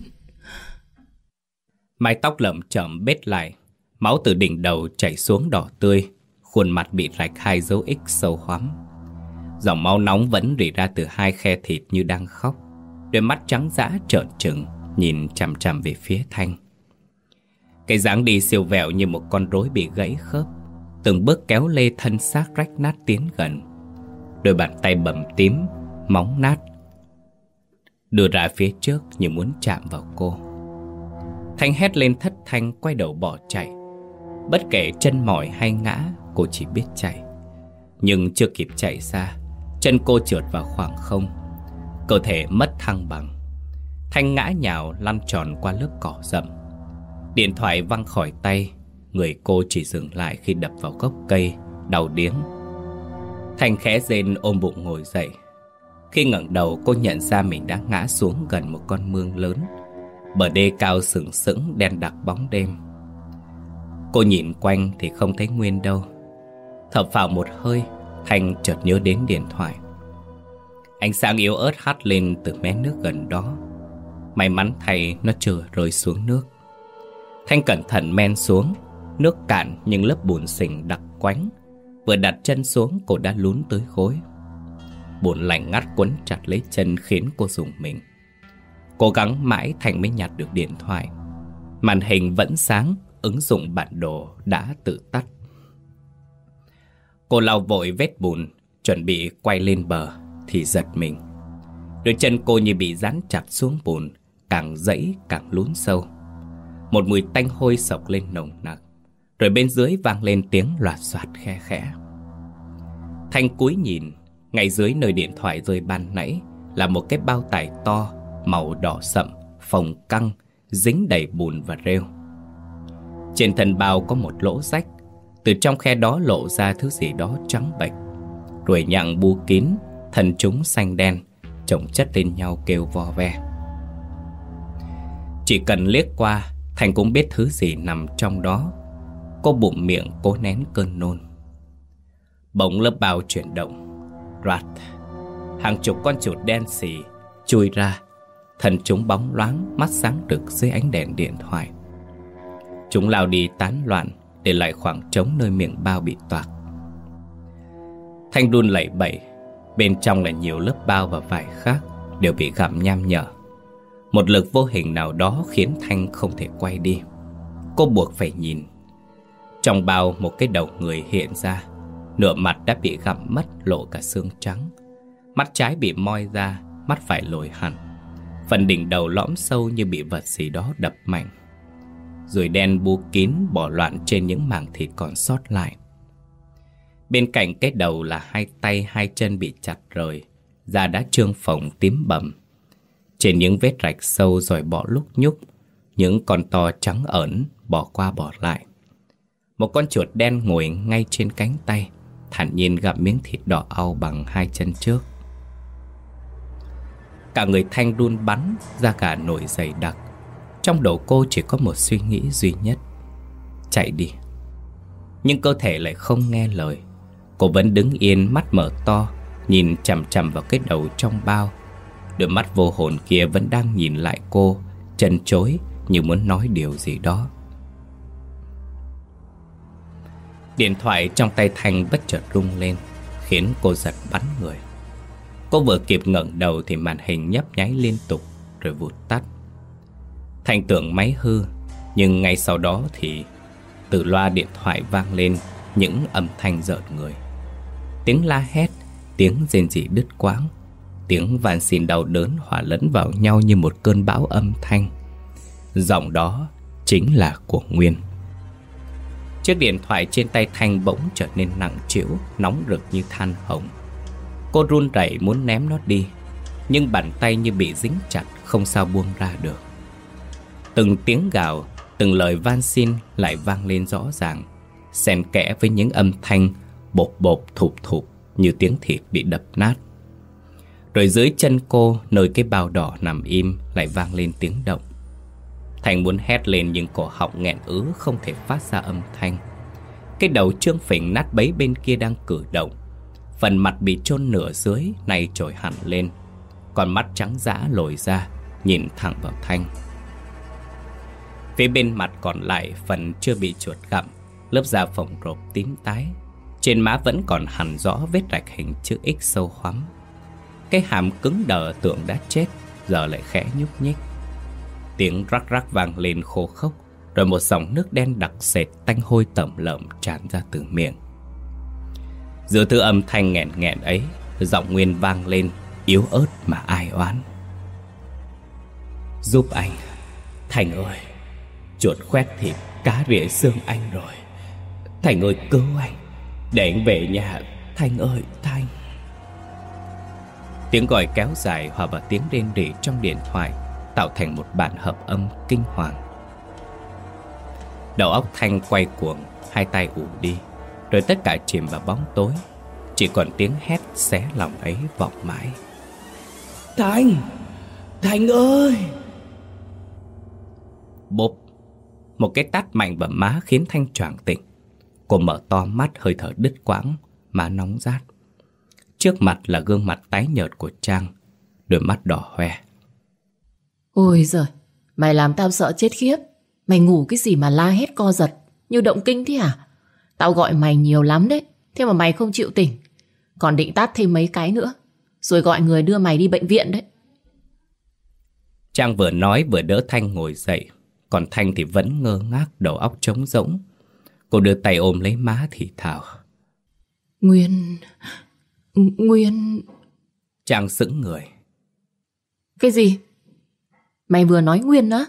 Mái tóc lợm chậm bết lại Máu từ đỉnh đầu chảy xuống đỏ tươi, Khuôn mặt bị rạch hai dấu ích sâu hoắm. Dòng máu nóng vẫn rỉ ra từ hai khe thịt như đang khóc. Đôi mắt trắng dã trợn trừng, Nhìn chằm chằm về phía Thanh. Cái dáng đi siêu vẹo như một con rối bị gãy khớp, Từng bước kéo lê thân xác rách nát tiến gần. Đôi bàn tay bầm tím, móng nát, Đưa ra phía trước như muốn chạm vào cô. Thanh hét lên thất thanh, quay đầu bỏ chạy. Bất kể chân mỏi hay ngã, Cô chỉ biết chạy. Nhưng chưa kịp chạy xa Chân cô trượt vào khoảng không. Cơ thể mất thăng bằng. Thanh ngã nhào lăn tròn qua lớp cỏ rậm. Điện thoại văng khỏi tay, Người cô chỉ dừng lại khi đập vào gốc cây, Đau điếng. Thanh khẽ rên ôm bụng ngồi dậy. Khi ngẩng đầu, cô nhận ra mình đã ngã xuống gần một con mương lớn. Bờ đê cao sừng sững, đen đặc bóng đêm. Cô nhìn quanh thì không thấy Nguyên đâu. Thở phào một hơi, Thanh chợt nhớ đến điện thoại. Ánh sáng yếu ớt hắt lên từ mé nước gần đó. May mắn thay nó chưa rơi xuống nước. Thanh cẩn thận men xuống, Nước cạn nhưng lớp bùn sình đặc quánh. Vừa đặt chân xuống, cô đã lún tới gối. Bùn lạnh ngắt quấn chặt lấy chân khiến cô dùng mình. Cố gắng mãi Thành mới nhặt được điện thoại. Màn hình vẫn sáng Ứng dụng bản đồ đã tự tắt. Cô lau vội vết bùn, Chuẩn bị quay lên bờ Thì giật mình. Đôi chân cô như bị dán chặt xuống bùn, Càng dẫy càng lún sâu. Một mùi tanh hôi sộc lên nồng nặc, Rồi bên dưới vang lên tiếng loạt soạt khe khẽ. Thanh cúi nhìn, Ngay dưới nơi điện thoại rơi ban nãy Là một cái bao tải to, Màu đỏ sậm, Phồng căng, Dính đầy bùn và rêu. Trên thân bao có một lỗ rách. Từ trong khe đó lộ ra thứ gì đó trắng bệch. Ruồi nhặng bu kín, Thân chúng xanh đen, Chồng chất lên nhau kêu vò ve. Chỉ cần liếc qua, Thành cũng biết thứ gì nằm trong đó. Cô bụng miệng cố nén cơn nôn. Bỗng lớp bao chuyển động. Rạt! Hàng chục con chuột đen xì Chui ra. Thân chúng bóng loáng, Mắt sáng rực dưới ánh đèn điện thoại. Chúng lao đi tán loạn Để lại khoảng trống nơi miệng bao bị toạc. Thanh đun lẩy bẩy Bên trong là nhiều lớp bao và vải khác Đều bị gặm nham nhở. Một lực vô hình nào đó khiến Thanh không thể quay đi. Cô buộc phải nhìn. Trong bao một cái đầu người hiện ra, Nửa mặt đã bị gặm mất lộ cả xương trắng. Mắt trái bị moi ra, Mắt phải lồi hẳn. Phần đỉnh đầu lõm sâu như bị vật gì đó đập mạnh. Rồi đen bu kín bỏ loạn trên những mảng thịt còn sót lại. Bên cạnh cái đầu là hai tay hai chân bị chặt rời, Da đã trương phồng tím bầm. Trên những vết rạch sâu rồi bỏ lúc nhúc, Những con to trắng ẩn bỏ qua bỏ lại. Một con chuột đen ngồi ngay trên cánh tay, Thản nhiên gặm miếng thịt đỏ au bằng hai chân trước. Cả người thanh đun bắn ra cả nổi dày đặc. Trong đầu cô chỉ có một suy nghĩ duy nhất. Chạy đi. Nhưng cơ thể lại không nghe lời. Cô vẫn đứng yên, mắt mở to, Nhìn chằm chằm vào cái đầu trong bao. Đôi mắt vô hồn kia vẫn đang nhìn lại cô Chân chối như muốn nói điều gì đó. Điện thoại trong tay Thanh bất chợt rung lên, Khiến cô giật bắn người. Cô vừa kịp ngẩng đầu thì màn hình nhấp nháy liên tục, Rồi vụt tắt. Thanh tưởng máy hư Nhưng ngay sau đó thì Từ loa điện thoại vang lên Những âm thanh rợn người Tiếng la hét Tiếng rên rỉ đứt quãng Tiếng van xin đau đớn hòa lẫn vào nhau như một cơn bão âm thanh Giọng đó chính là của Nguyên Chiếc điện thoại trên tay Thanh bỗng trở nên nặng trĩu, nóng rực như than hồng. Cô run rẩy muốn ném nó đi, nhưng bàn tay như bị dính chặt, không sao buông ra được. Từng tiếng gào, từng lời van xin lại vang lên rõ ràng, xen kẽ với những âm thanh bột bột thụp thụp như tiếng thịt bị đập nát. Rồi dưới chân cô, nơi cái bao đỏ nằm im lại vang lên tiếng động. Thành muốn hét lên nhưng cổ họng nghẹn ứ không thể phát ra âm thanh. Cái đầu trương phỉnh nát bấy bên kia đang cử động. Phần mặt bị chôn nửa dưới này trồi hẳn lên. Còn mắt trắng dã lồi ra, nhìn thẳng vào Thanh. Phía bên mặt còn lại phần chưa bị chuột gặm, lớp da phồng rộp tím tái. Trên má vẫn còn hẳn rõ vết rạch hình chữ X sâu hoắm. Cái hàm cứng đờ tượng đã chết, giờ lại khẽ nhúc nhích. Tiếng rắc rắc vang lên khô khốc Rồi một dòng nước đen đặc sệt tanh hôi tẩm lợm tràn ra từ miệng Giữa thứ âm thanh nghẹn nghẹn ấy Giọng Nguyên vang lên Yếu ớt mà ai oán Giúp anh Thành ơi Chuột khoét thịt cá rỉa xương anh rồi Thành ơi cứu anh Để anh về nhà Thành ơi Thành Tiếng gọi kéo dài hòa vào tiếng rên rỉ trong điện thoại tạo thành một bản hợp âm kinh hoàng. Đầu óc Thanh quay cuồng, hai tay ủ đi, rồi tất cả chìm vào bóng tối, chỉ còn tiếng hét xé lòng ấy vọng mãi. Thanh! Thanh ơi! Bốp! Một cái tát mạnh vào má khiến Thanh choàng tỉnh. Cô mở to mắt hơi thở đứt quãng, má nóng rát. Trước mặt là gương mặt tái nhợt của Trang, đôi mắt đỏ hoe. Ôi giời, mày làm tao sợ chết khiếp. Mày ngủ cái gì mà la hét co giật, như động kinh thế à? Tao gọi mày nhiều lắm đấy, thế mà mày không chịu tỉnh. Còn định tát thêm mấy cái nữa, rồi gọi người đưa mày đi bệnh viện đấy. Trang vừa nói vừa đỡ Thanh ngồi dậy, còn Thanh thì vẫn ngơ ngác đầu óc trống rỗng. Cô đưa tay ôm lấy má thì thào. Nguyên... Nguyên... Trang sững người. Cái gì? Mày vừa nói Nguyên á?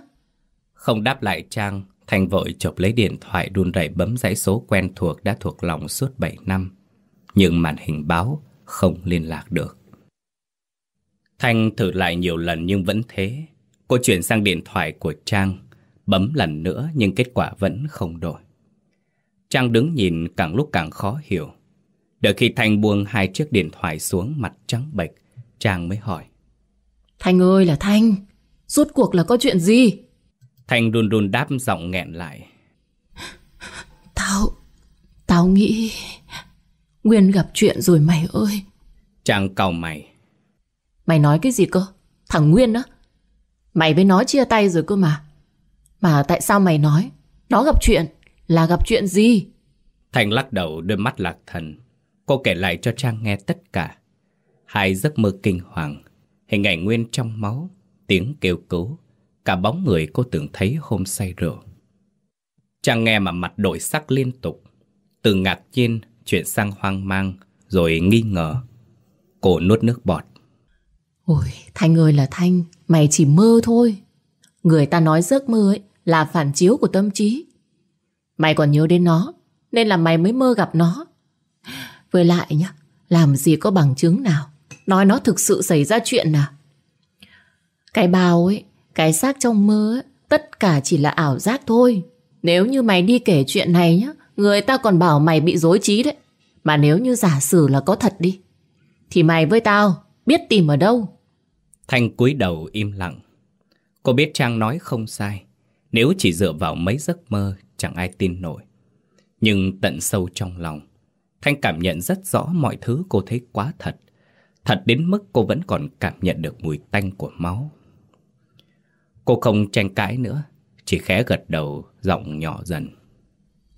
Không đáp lại Trang, Thanh Thành vội chụp lấy điện thoại đun rẩy bấm dãy số quen thuộc đã thuộc lòng suốt 7 năm. Nhưng màn hình báo không liên lạc được. Thanh thử lại nhiều lần nhưng vẫn thế. Cô chuyển sang điện thoại của Trang, bấm lần nữa nhưng kết quả vẫn không đổi. Trang đứng nhìn càng lúc càng khó hiểu. Đợi khi Thanh buông hai chiếc điện thoại xuống mặt trắng bệch, Trang mới hỏi. Thanh ơi là Thanh, rốt cuộc là có chuyện gì? Thanh đun đun đáp giọng nghẹn lại. Tao, tao nghĩ Nguyên gặp chuyện rồi mày ơi. Trang cầu mày. Mày nói cái gì cơ? Thằng Nguyên á? Mày với nó chia tay rồi cơ mà. Mà tại sao mày nói? Nó gặp chuyện là gặp chuyện gì? Thành lắc đầu đôi mắt lạc thần. Cô kể lại cho Trang nghe tất cả. Hai giấc mơ kinh hoàng, hình ảnh Nguyên trong máu, tiếng kêu cứu, cả bóng người cô từng thấy hôm say rượu. Trang nghe mà mặt đổi sắc liên tục, từ ngạc nhiên chuyển sang hoang mang, rồi nghi ngờ. Cô nuốt nước bọt. Ôi, Thanh ơi là Thanh, mày chỉ mơ thôi. Người ta nói giấc mơ ấy là phản chiếu của tâm trí. Mày còn nhớ đến nó, nên là mày mới mơ gặp nó. Với lại nhá, làm gì có bằng chứng nào, nói nó thực sự xảy ra chuyện nào. Cái bao ấy, cái xác trong mơ ấy, tất cả chỉ là ảo giác thôi. Nếu như mày đi kể chuyện này nhá, người ta còn bảo mày bị dối trí đấy. Mà nếu như giả sử là có thật đi, thì mày với tao biết tìm ở đâu. Thanh cúi đầu im lặng. Cô biết Trang nói không sai. Nếu chỉ dựa vào mấy giấc mơ, chẳng ai tin nổi. Nhưng tận sâu trong lòng, Thanh cảm nhận rất rõ mọi thứ cô thấy quá thật. Thật đến mức cô vẫn còn cảm nhận được mùi tanh của máu. Cô không tranh cãi nữa, chỉ khẽ gật đầu, giọng nhỏ dần.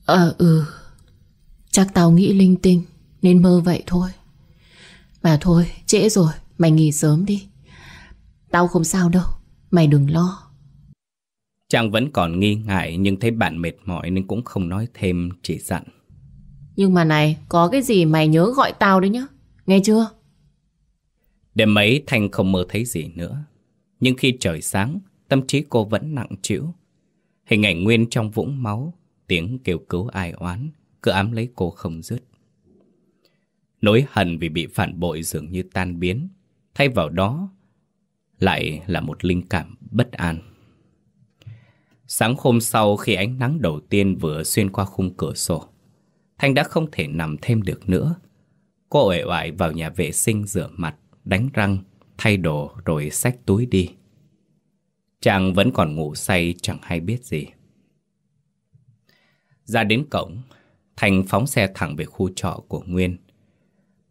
Ờ ừ, chắc tao nghĩ linh tinh, nên mơ vậy thôi. Mà thôi, trễ rồi, mày nghỉ sớm đi. Tao không sao đâu, mày đừng lo. Chàng vẫn còn nghi ngại nhưng thấy bạn mệt mỏi nên cũng không nói thêm, chỉ dặn. Nhưng mà này, có cái gì mày nhớ gọi tao đấy nhá, nghe chưa? Đêm ấy Thanh không mơ thấy gì nữa. Nhưng khi trời sáng, tâm trí cô vẫn nặng trĩu. Hình ảnh nguyên trong vũng máu, tiếng kêu cứu ai oán, cứ ám lấy cô không dứt. Nỗi hận vì bị phản bội dường như tan biến, thay vào đó lại là một linh cảm bất an. Sáng hôm sau khi ánh nắng đầu tiên vừa xuyên qua khung cửa sổ, Thanh đã không thể nằm thêm được nữa. Cô uể oải vào nhà vệ sinh rửa mặt, đánh răng, thay đồ rồi xách túi đi. Chàng vẫn còn ngủ say chẳng hay biết gì. Ra đến cổng, Thanh phóng xe thẳng về khu trọ của Nguyên.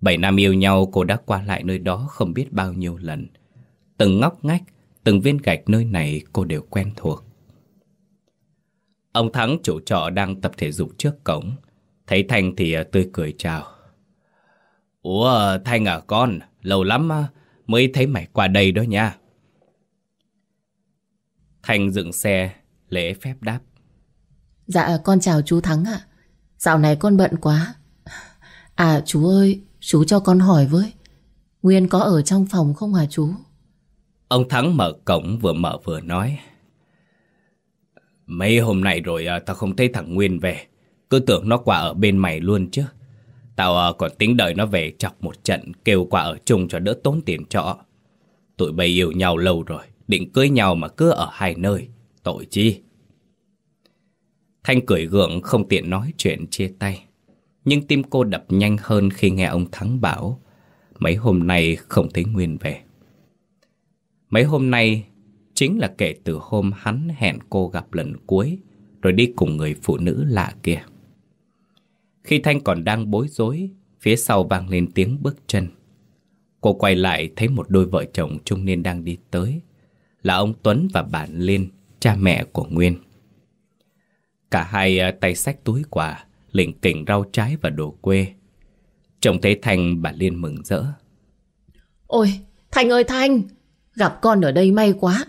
Bảy năm yêu nhau cô đã qua lại nơi đó không biết bao nhiêu lần. Từng ngóc ngách, từng viên gạch nơi này cô đều quen thuộc. Ông Thắng chủ trọ đang tập thể dục trước cổng. Thấy Thanh thì à, tươi cười chào. Ủa Thanh à con, lâu lắm mới thấy mày qua đây đó nha. Thanh dựng xe, lễ phép đáp. Dạ con chào chú Thắng ạ. Dạo này con bận quá. À chú ơi, chú cho con hỏi với. Nguyên có ở trong phòng không hả chú? Ông Thắng mở cổng vừa mở vừa nói. Mấy hôm nay rồi à, tao không thấy thằng Nguyên về. Cứ tưởng nó qua ở bên mày luôn chứ. Tao à, còn tính đợi nó về chọc một trận kêu qua ở chung cho đỡ tốn tiền trọ. Tụi bay yêu nhau lâu rồi, định cưới nhau mà cứ ở hai nơi. Tội chi? Thanh cười gượng không tiện nói chuyện chia tay. Nhưng tim cô đập nhanh hơn khi nghe ông Thắng bảo mấy hôm nay không thấy Nguyên về. Mấy hôm nay chính là kể từ hôm hắn hẹn cô gặp lần cuối rồi đi cùng người phụ nữ lạ kia. Khi Thanh còn đang bối rối, phía sau vang lên tiếng bước chân. Cô quay lại thấy một đôi vợ chồng trung niên đang đi tới, là ông Tuấn và bà Liên, cha mẹ của Nguyên. Cả hai à, tay xách túi quà, lỉnh kỉnh rau trái và đồ quê. Trông thấy Thanh bà Liên mừng rỡ. Ôi, Thanh ơi Thanh, gặp con ở đây may quá.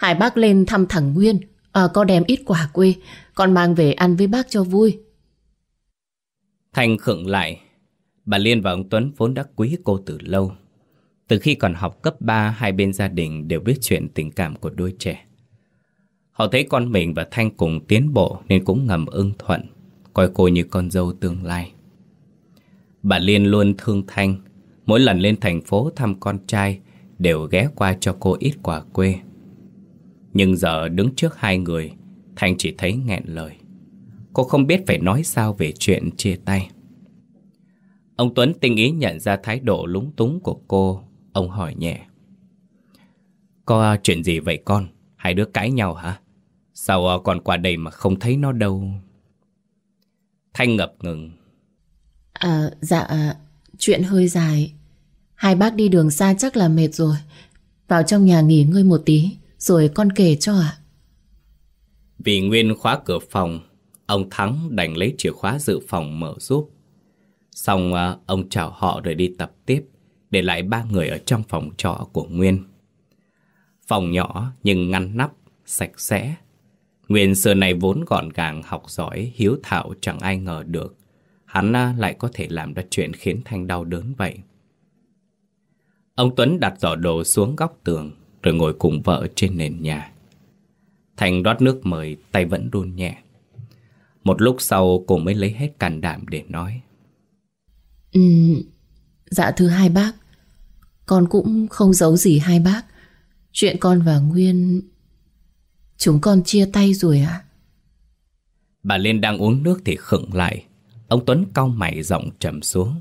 Hai bác lên thăm thằng Nguyên, à, có đem ít quà quê, con mang về ăn với bác cho vui. Thanh khựng lại. Bà Liên và ông Tuấn vốn đã quý cô từ lâu. Từ khi còn học cấp 3, hai bên gia đình đều biết chuyện tình cảm của đôi trẻ. Họ thấy con mình và Thanh cùng tiến bộ nên cũng ngầm ưng thuận, coi cô như con dâu tương lai. Bà Liên luôn thương Thanh, mỗi lần lên thành phố thăm con trai đều ghé qua cho cô ít quà quê. Nhưng giờ đứng trước hai người, Thanh chỉ thấy nghẹn lời. Cô không biết phải nói sao về chuyện chia tay. Ông Tuấn tinh ý nhận ra thái độ lúng túng của cô, ông hỏi nhẹ. Có chuyện gì vậy con? Hai đứa cãi nhau hả? Sao còn qua đây mà không thấy nó đâu? Thanh ngập ngừng. À, dạ, chuyện hơi dài. Hai bác đi đường xa chắc là mệt rồi. Vào trong nhà nghỉ ngơi một tí, rồi con kể cho ạ. Vì Nguyên khóa cửa phòng, ông Thắng đành lấy chìa khóa dự phòng mở giúp. Xong à, ông chào họ rồi đi tập tiếp, để lại ba người ở trong phòng trọ của Nguyên. Phòng nhỏ nhưng ngăn nắp, sạch sẽ. Nguyên xưa này vốn gọn gàng, học giỏi, hiếu thảo chẳng ai ngờ được. Hắn à, lại có thể làm ra chuyện khiến Thanh đau đớn vậy. Ông Tuấn đặt giỏ đồ xuống góc tường, rồi ngồi cùng vợ trên nền nhà. Thành rót nước mời, tay vẫn run nhẹ. Một lúc sau cô mới lấy hết can đảm để nói. Ừ, dạ thưa hai bác, con cũng không giấu gì hai bác. Chuyện con và Nguyên... Chúng con chia tay rồi ạ. À? Bà Liên đang uống nước thì khựng lại. Ông Tuấn cau mày giọng trầm xuống.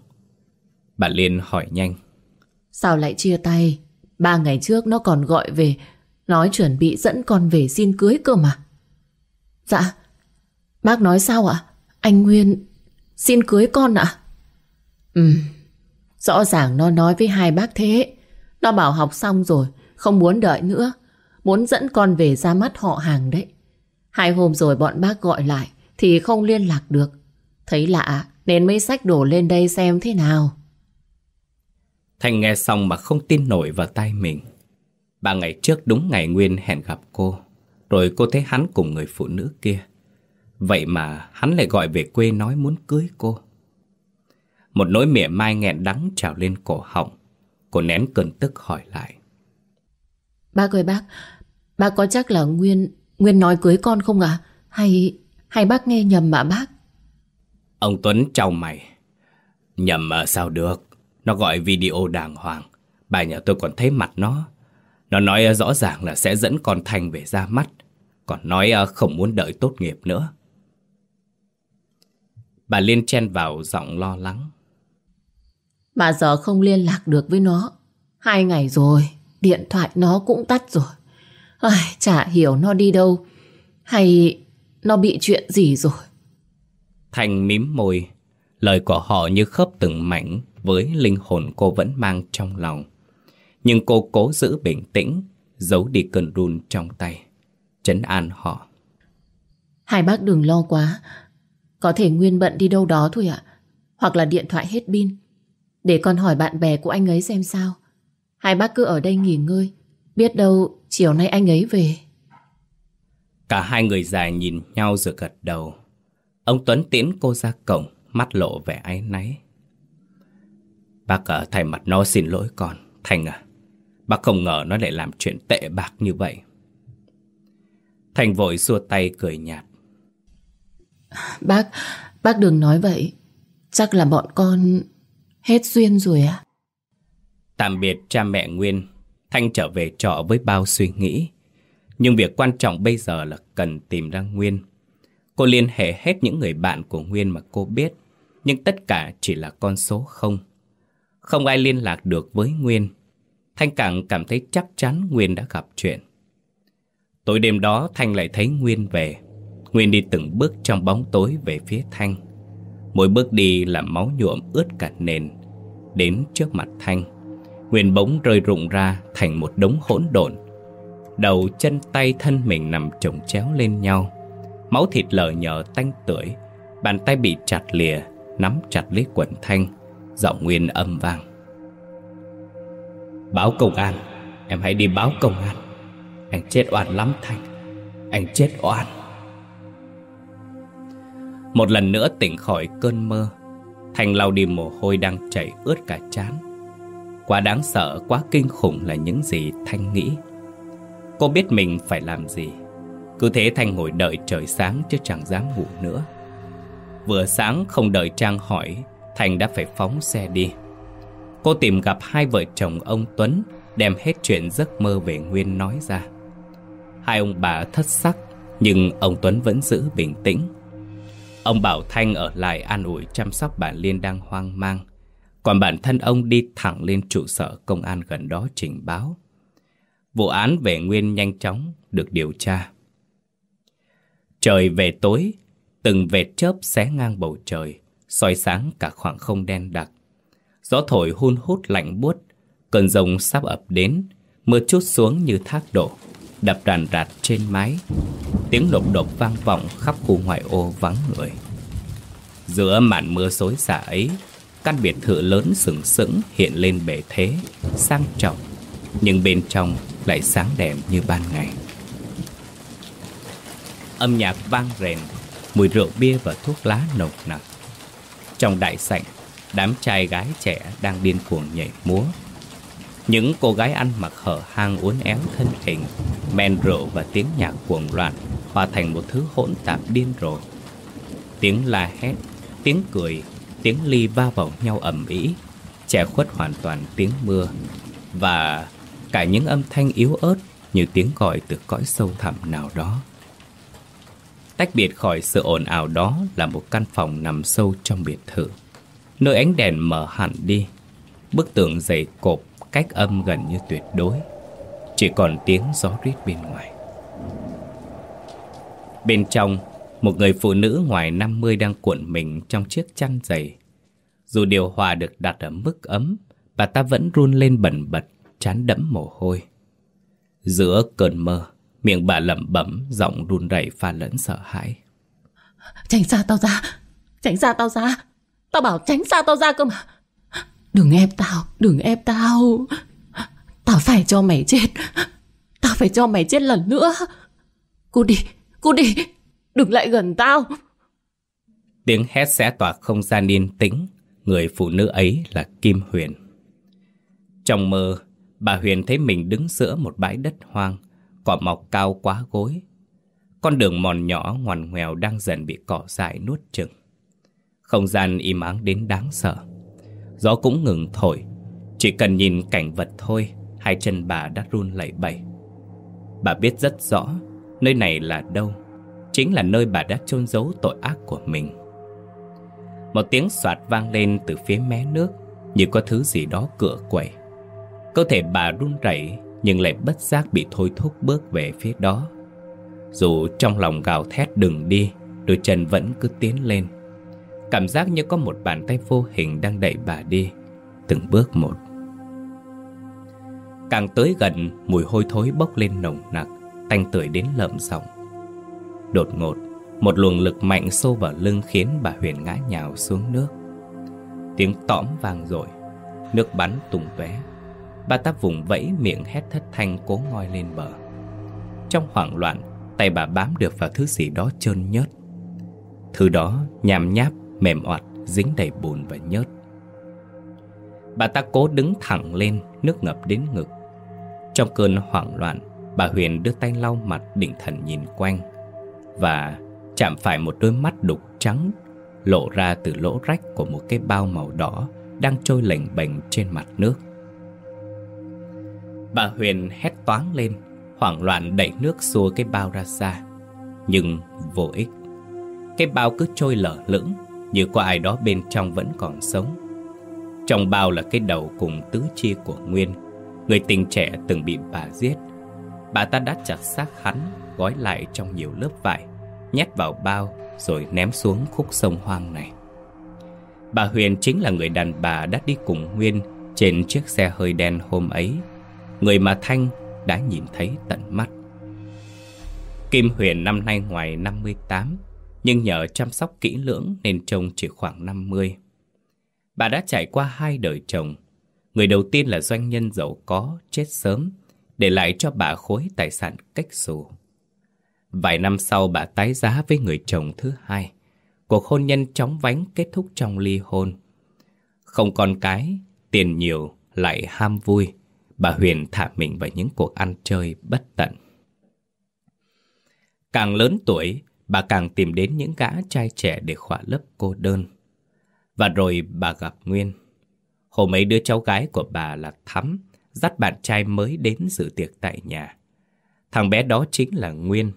Bà Liên hỏi nhanh. Sao lại chia tay? Ba ngày trước nó còn gọi về, Nói chuẩn bị dẫn con về xin cưới cơ mà. Dạ Bác nói sao ạ? Anh Nguyên, xin cưới con ạ. Ừ Rõ ràng nó nói với hai bác thế. Nó bảo học xong rồi, Không muốn đợi nữa, Muốn dẫn con về ra mắt họ hàng đấy. Hai hôm rồi bọn bác gọi lại Thì không liên lạc được. Thấy lạ, nên mới sách đổ lên đây xem thế nào. Thành nghe xong mà không tin nổi vào tay mình. Ba ngày trước đúng ngày Nguyên hẹn gặp cô, rồi cô thấy hắn cùng người phụ nữ kia. Vậy mà hắn lại gọi về quê nói muốn cưới cô. Một nỗi mỉa mai nghẹn đắng trào lên cổ họng. Cô nén cơn tức hỏi lại. Bác ơi bác, bác có chắc là Nguyên Nguyên nói cưới con không ạ? Hay hay bác nghe nhầm mà bác? Ông Tuấn trao mày. Nhầm mà sao được? Nó gọi video đàng hoàng. Bà nhà tôi còn thấy mặt nó. Nó nói rõ ràng là sẽ dẫn con Thành về ra mắt. Còn nói ờ, không muốn đợi tốt nghiệp nữa. Bà Liên chen vào giọng lo lắng. Mà giờ không liên lạc được với nó. Hai ngày rồi Điện thoại nó cũng tắt rồi. Ai, Chả hiểu nó đi đâu. Hay nó bị chuyện gì rồi? Thành mím môi. Lời của họ như khớp từng mảnh với linh hồn cô vẫn mang trong lòng. Nhưng cô cố giữ bình tĩnh, giấu đi cơn run trong tay, chấn an họ. Hai bác đừng lo quá, có thể Nguyên bận đi đâu đó thôi ạ, hoặc là điện thoại hết pin. Để con hỏi bạn bè của anh ấy xem sao. Hai bác cứ ở đây nghỉ ngơi, biết đâu chiều nay anh ấy về. Cả hai người già nhìn nhau rồi gật đầu. Ông Tuấn tiễn cô ra cổng, mắt lộ vẻ áy náy. Bác ở thay mặt nó xin lỗi con. Thành à Bác không ngờ nó lại làm chuyện tệ bạc như vậy. Thành vội xua tay cười nhạt. Bác Bác đừng nói vậy. Chắc là bọn con Hết duyên rồi à Tạm biệt cha mẹ Nguyên. Thanh trở về trọ với bao suy nghĩ. Nhưng việc quan trọng bây giờ là cần tìm ra Nguyên. Cô liên hệ hết những người bạn của Nguyên mà cô biết. Nhưng tất cả chỉ là con số không không ai liên lạc được với Nguyên. Thanh càng cảm thấy chắc chắn Nguyên đã gặp chuyện. Tối đêm đó Thanh lại thấy Nguyên về. Nguyên đi từng bước trong bóng tối về phía Thanh. Mỗi bước đi là máu nhuộm ướt cả nền. Đến trước mặt Thanh, Nguyên bỗng rơi rụng ra thành một đống hỗn độn. Đầu, chân, tay, thân mình nằm chồng chéo lên nhau. Máu thịt lờ nhờ tanh tưởi, bàn tay bị chặt lìa, nắm chặt lấy quần Thanh Giọng Nguyên âm vang. Báo công an Em hãy đi báo công an. Anh chết oan lắm Thanh. Anh chết oan. Một lần nữa tỉnh khỏi cơn mơ Thanh lau đi mồ hôi đang chảy ướt cả chán Quá đáng sợ, quá kinh khủng là những gì Thanh nghĩ. Cô biết mình phải làm gì. Cứ thế Thanh ngồi đợi trời sáng chứ chẳng dám ngủ nữa. Vừa sáng không đợi Trang hỏi Thành đã phải phóng xe đi. Cô tìm gặp hai vợ chồng ông Tuấn, Đem hết chuyện giấc mơ về Nguyên nói ra. Hai ông bà thất sắc, Nhưng ông Tuấn vẫn giữ bình tĩnh. Ông bảo Thanh ở lại an ủi chăm sóc bà Liên đang hoang mang. Còn bản thân ông đi thẳng lên trụ sở công an gần đó trình báo. Vụ án về Nguyên nhanh chóng được điều tra. Trời về tối, Từng vệt chớp xé ngang bầu trời soi sáng cả khoảng không đen đặc. Gió thổi hun hút lạnh buốt, Cơn rồng sắp ập đến, Mưa chút xuống như thác đổ, Đập ràn rạt trên mái. Tiếng lộp đột vang vọng khắp khu ngoại ô vắng người. Giữa màn mưa xối xả ấy, Căn biệt thự lớn sừng sững hiện lên bề thế, Sang trọng, Nhưng bên trong lại sáng đèn như ban ngày. Âm nhạc vang rền, Mùi rượu bia và thuốc lá nồng nặc. Trong đại sảnh Đám trai gái trẻ đang điên cuồng nhảy múa. Những cô gái ăn mặc hở hang uốn éo thân hình Men rượu và tiếng nhạc cuồng loạn Hòa thành một thứ hỗn tạp điên rồ. Tiếng la hét, tiếng cười, tiếng ly va vào nhau ầm ĩ Che khuất hoàn toàn tiếng mưa Và cả những âm thanh yếu ớt Như tiếng gọi từ cõi sâu thẳm nào đó. Tách biệt khỏi sự ồn ào đó là một căn phòng nằm sâu trong biệt thự. Nơi ánh đèn mở hẳn đi Bức tường dày cộp cách âm gần như tuyệt đối Chỉ còn tiếng gió rít bên ngoài. Bên trong, một người phụ nữ ngoài 50 đang cuộn mình trong chiếc chăn dày. Dù điều hòa được đặt ở mức ấm Bà ta vẫn run lên bẩn bật, chán đẫm mồ hôi. Giữa cơn mơ Miệng bà lẩm bẩm Giọng run rẩy pha lẫn sợ hãi. Tránh xa tao ra Tránh xa tao ra. Tao bảo tránh xa tao ra cơ mà. Đừng ép tao Đừng ép tao. Tao phải cho mày chết. Tao phải cho mày chết lần nữa. Cô đi Cô đi. Đừng lại gần tao. Tiếng hét xé tỏa không gian yên tĩnh. Người phụ nữ ấy là Kim Huyền. Trong mơ Bà Huyền thấy mình đứng giữa một bãi đất hoang cỏ mọc cao quá gối. Con đường mòn nhỏ ngoằn ngoèo đang dần bị cỏ dại nuốt chừng. Không gian im ắng đến đáng sợ. Gió cũng ngừng thổi, chỉ cần nhìn cảnh vật thôi, hai chân bà đã run lẩy bẩy. Bà biết rất rõ nơi này là đâu, chính là nơi bà đã chôn giấu tội ác của mình. Một tiếng soạt vang lên từ phía mé nước, như có thứ gì đó cựa quẩy. Cơ thể bà run rẩy nhưng lại bất giác bị thôi thúc bước về phía đó. Dù trong lòng gào thét đừng đi, đôi chân vẫn cứ tiến lên. Cảm giác như có một bàn tay vô hình đang đẩy bà đi, từng bước một. Càng tới gần, mùi hôi thối bốc lên nồng nặc, tanh tưởi đến lợm giọng. Đột ngột, một luồng lực mạnh xô vào lưng khiến bà Huyền ngã nhào xuống nước. Tiếng tõm vang rồi, nước bắn tung tóe. Bà ta vùng vẫy miệng hét thất thanh cố ngoi lên bờ. Trong hoảng loạn Tay bà bám được vào thứ gì đó trơn nhớt. Thứ đó nhàm nháp, mềm oặt Dính đầy bùn và nhớt. Bà ta cố đứng thẳng lên Nước ngập đến ngực. Trong cơn hoảng loạn Bà Huyền đưa tay lau mặt định thần nhìn quanh. Và chạm phải một đôi mắt đục trắng Lộ ra từ lỗ rách của một cái bao màu đỏ Đang trôi lềnh bềnh trên mặt nước. Bà Huyền hét toáng lên, Hoảng loạn đẩy nước xua cái bao ra xa. Nhưng vô ích. Cái bao cứ trôi lở lững, Như có ai đó bên trong vẫn còn sống. Trong bao là cái đầu cùng tứ chi của Nguyên. Người tình trẻ từng bị bà giết. Bà ta đã chặt xác hắn, Gói lại trong nhiều lớp vải, Nhét vào bao, Rồi ném xuống khúc sông hoang này. Bà Huyền chính là người đàn bà đã đi cùng Nguyên Trên chiếc xe hơi đen hôm ấy. Người mà Thanh đã nhìn thấy tận mắt. Kim Huyền năm nay ngoài 58 Nhưng nhờ chăm sóc kỹ lưỡng nên trông chỉ khoảng 50 Bà đã trải qua hai đời chồng. Người đầu tiên là doanh nhân giàu có, chết sớm Để lại cho bà khối tài sản cách xù. Vài năm sau bà tái giá với người chồng thứ hai. Cuộc hôn nhân chóng vánh kết thúc trong ly hôn. Không còn cái, tiền nhiều, lại ham vui bà Huyền thả mình vào những cuộc ăn chơi bất tận. Càng lớn tuổi, bà càng tìm đến những gã trai trẻ để khỏa lấp cô đơn. Và rồi bà gặp Nguyên. Hôm ấy đứa cháu gái của bà là Thắm, dắt bạn trai mới đến dự tiệc tại nhà. Thằng bé đó chính là Nguyên.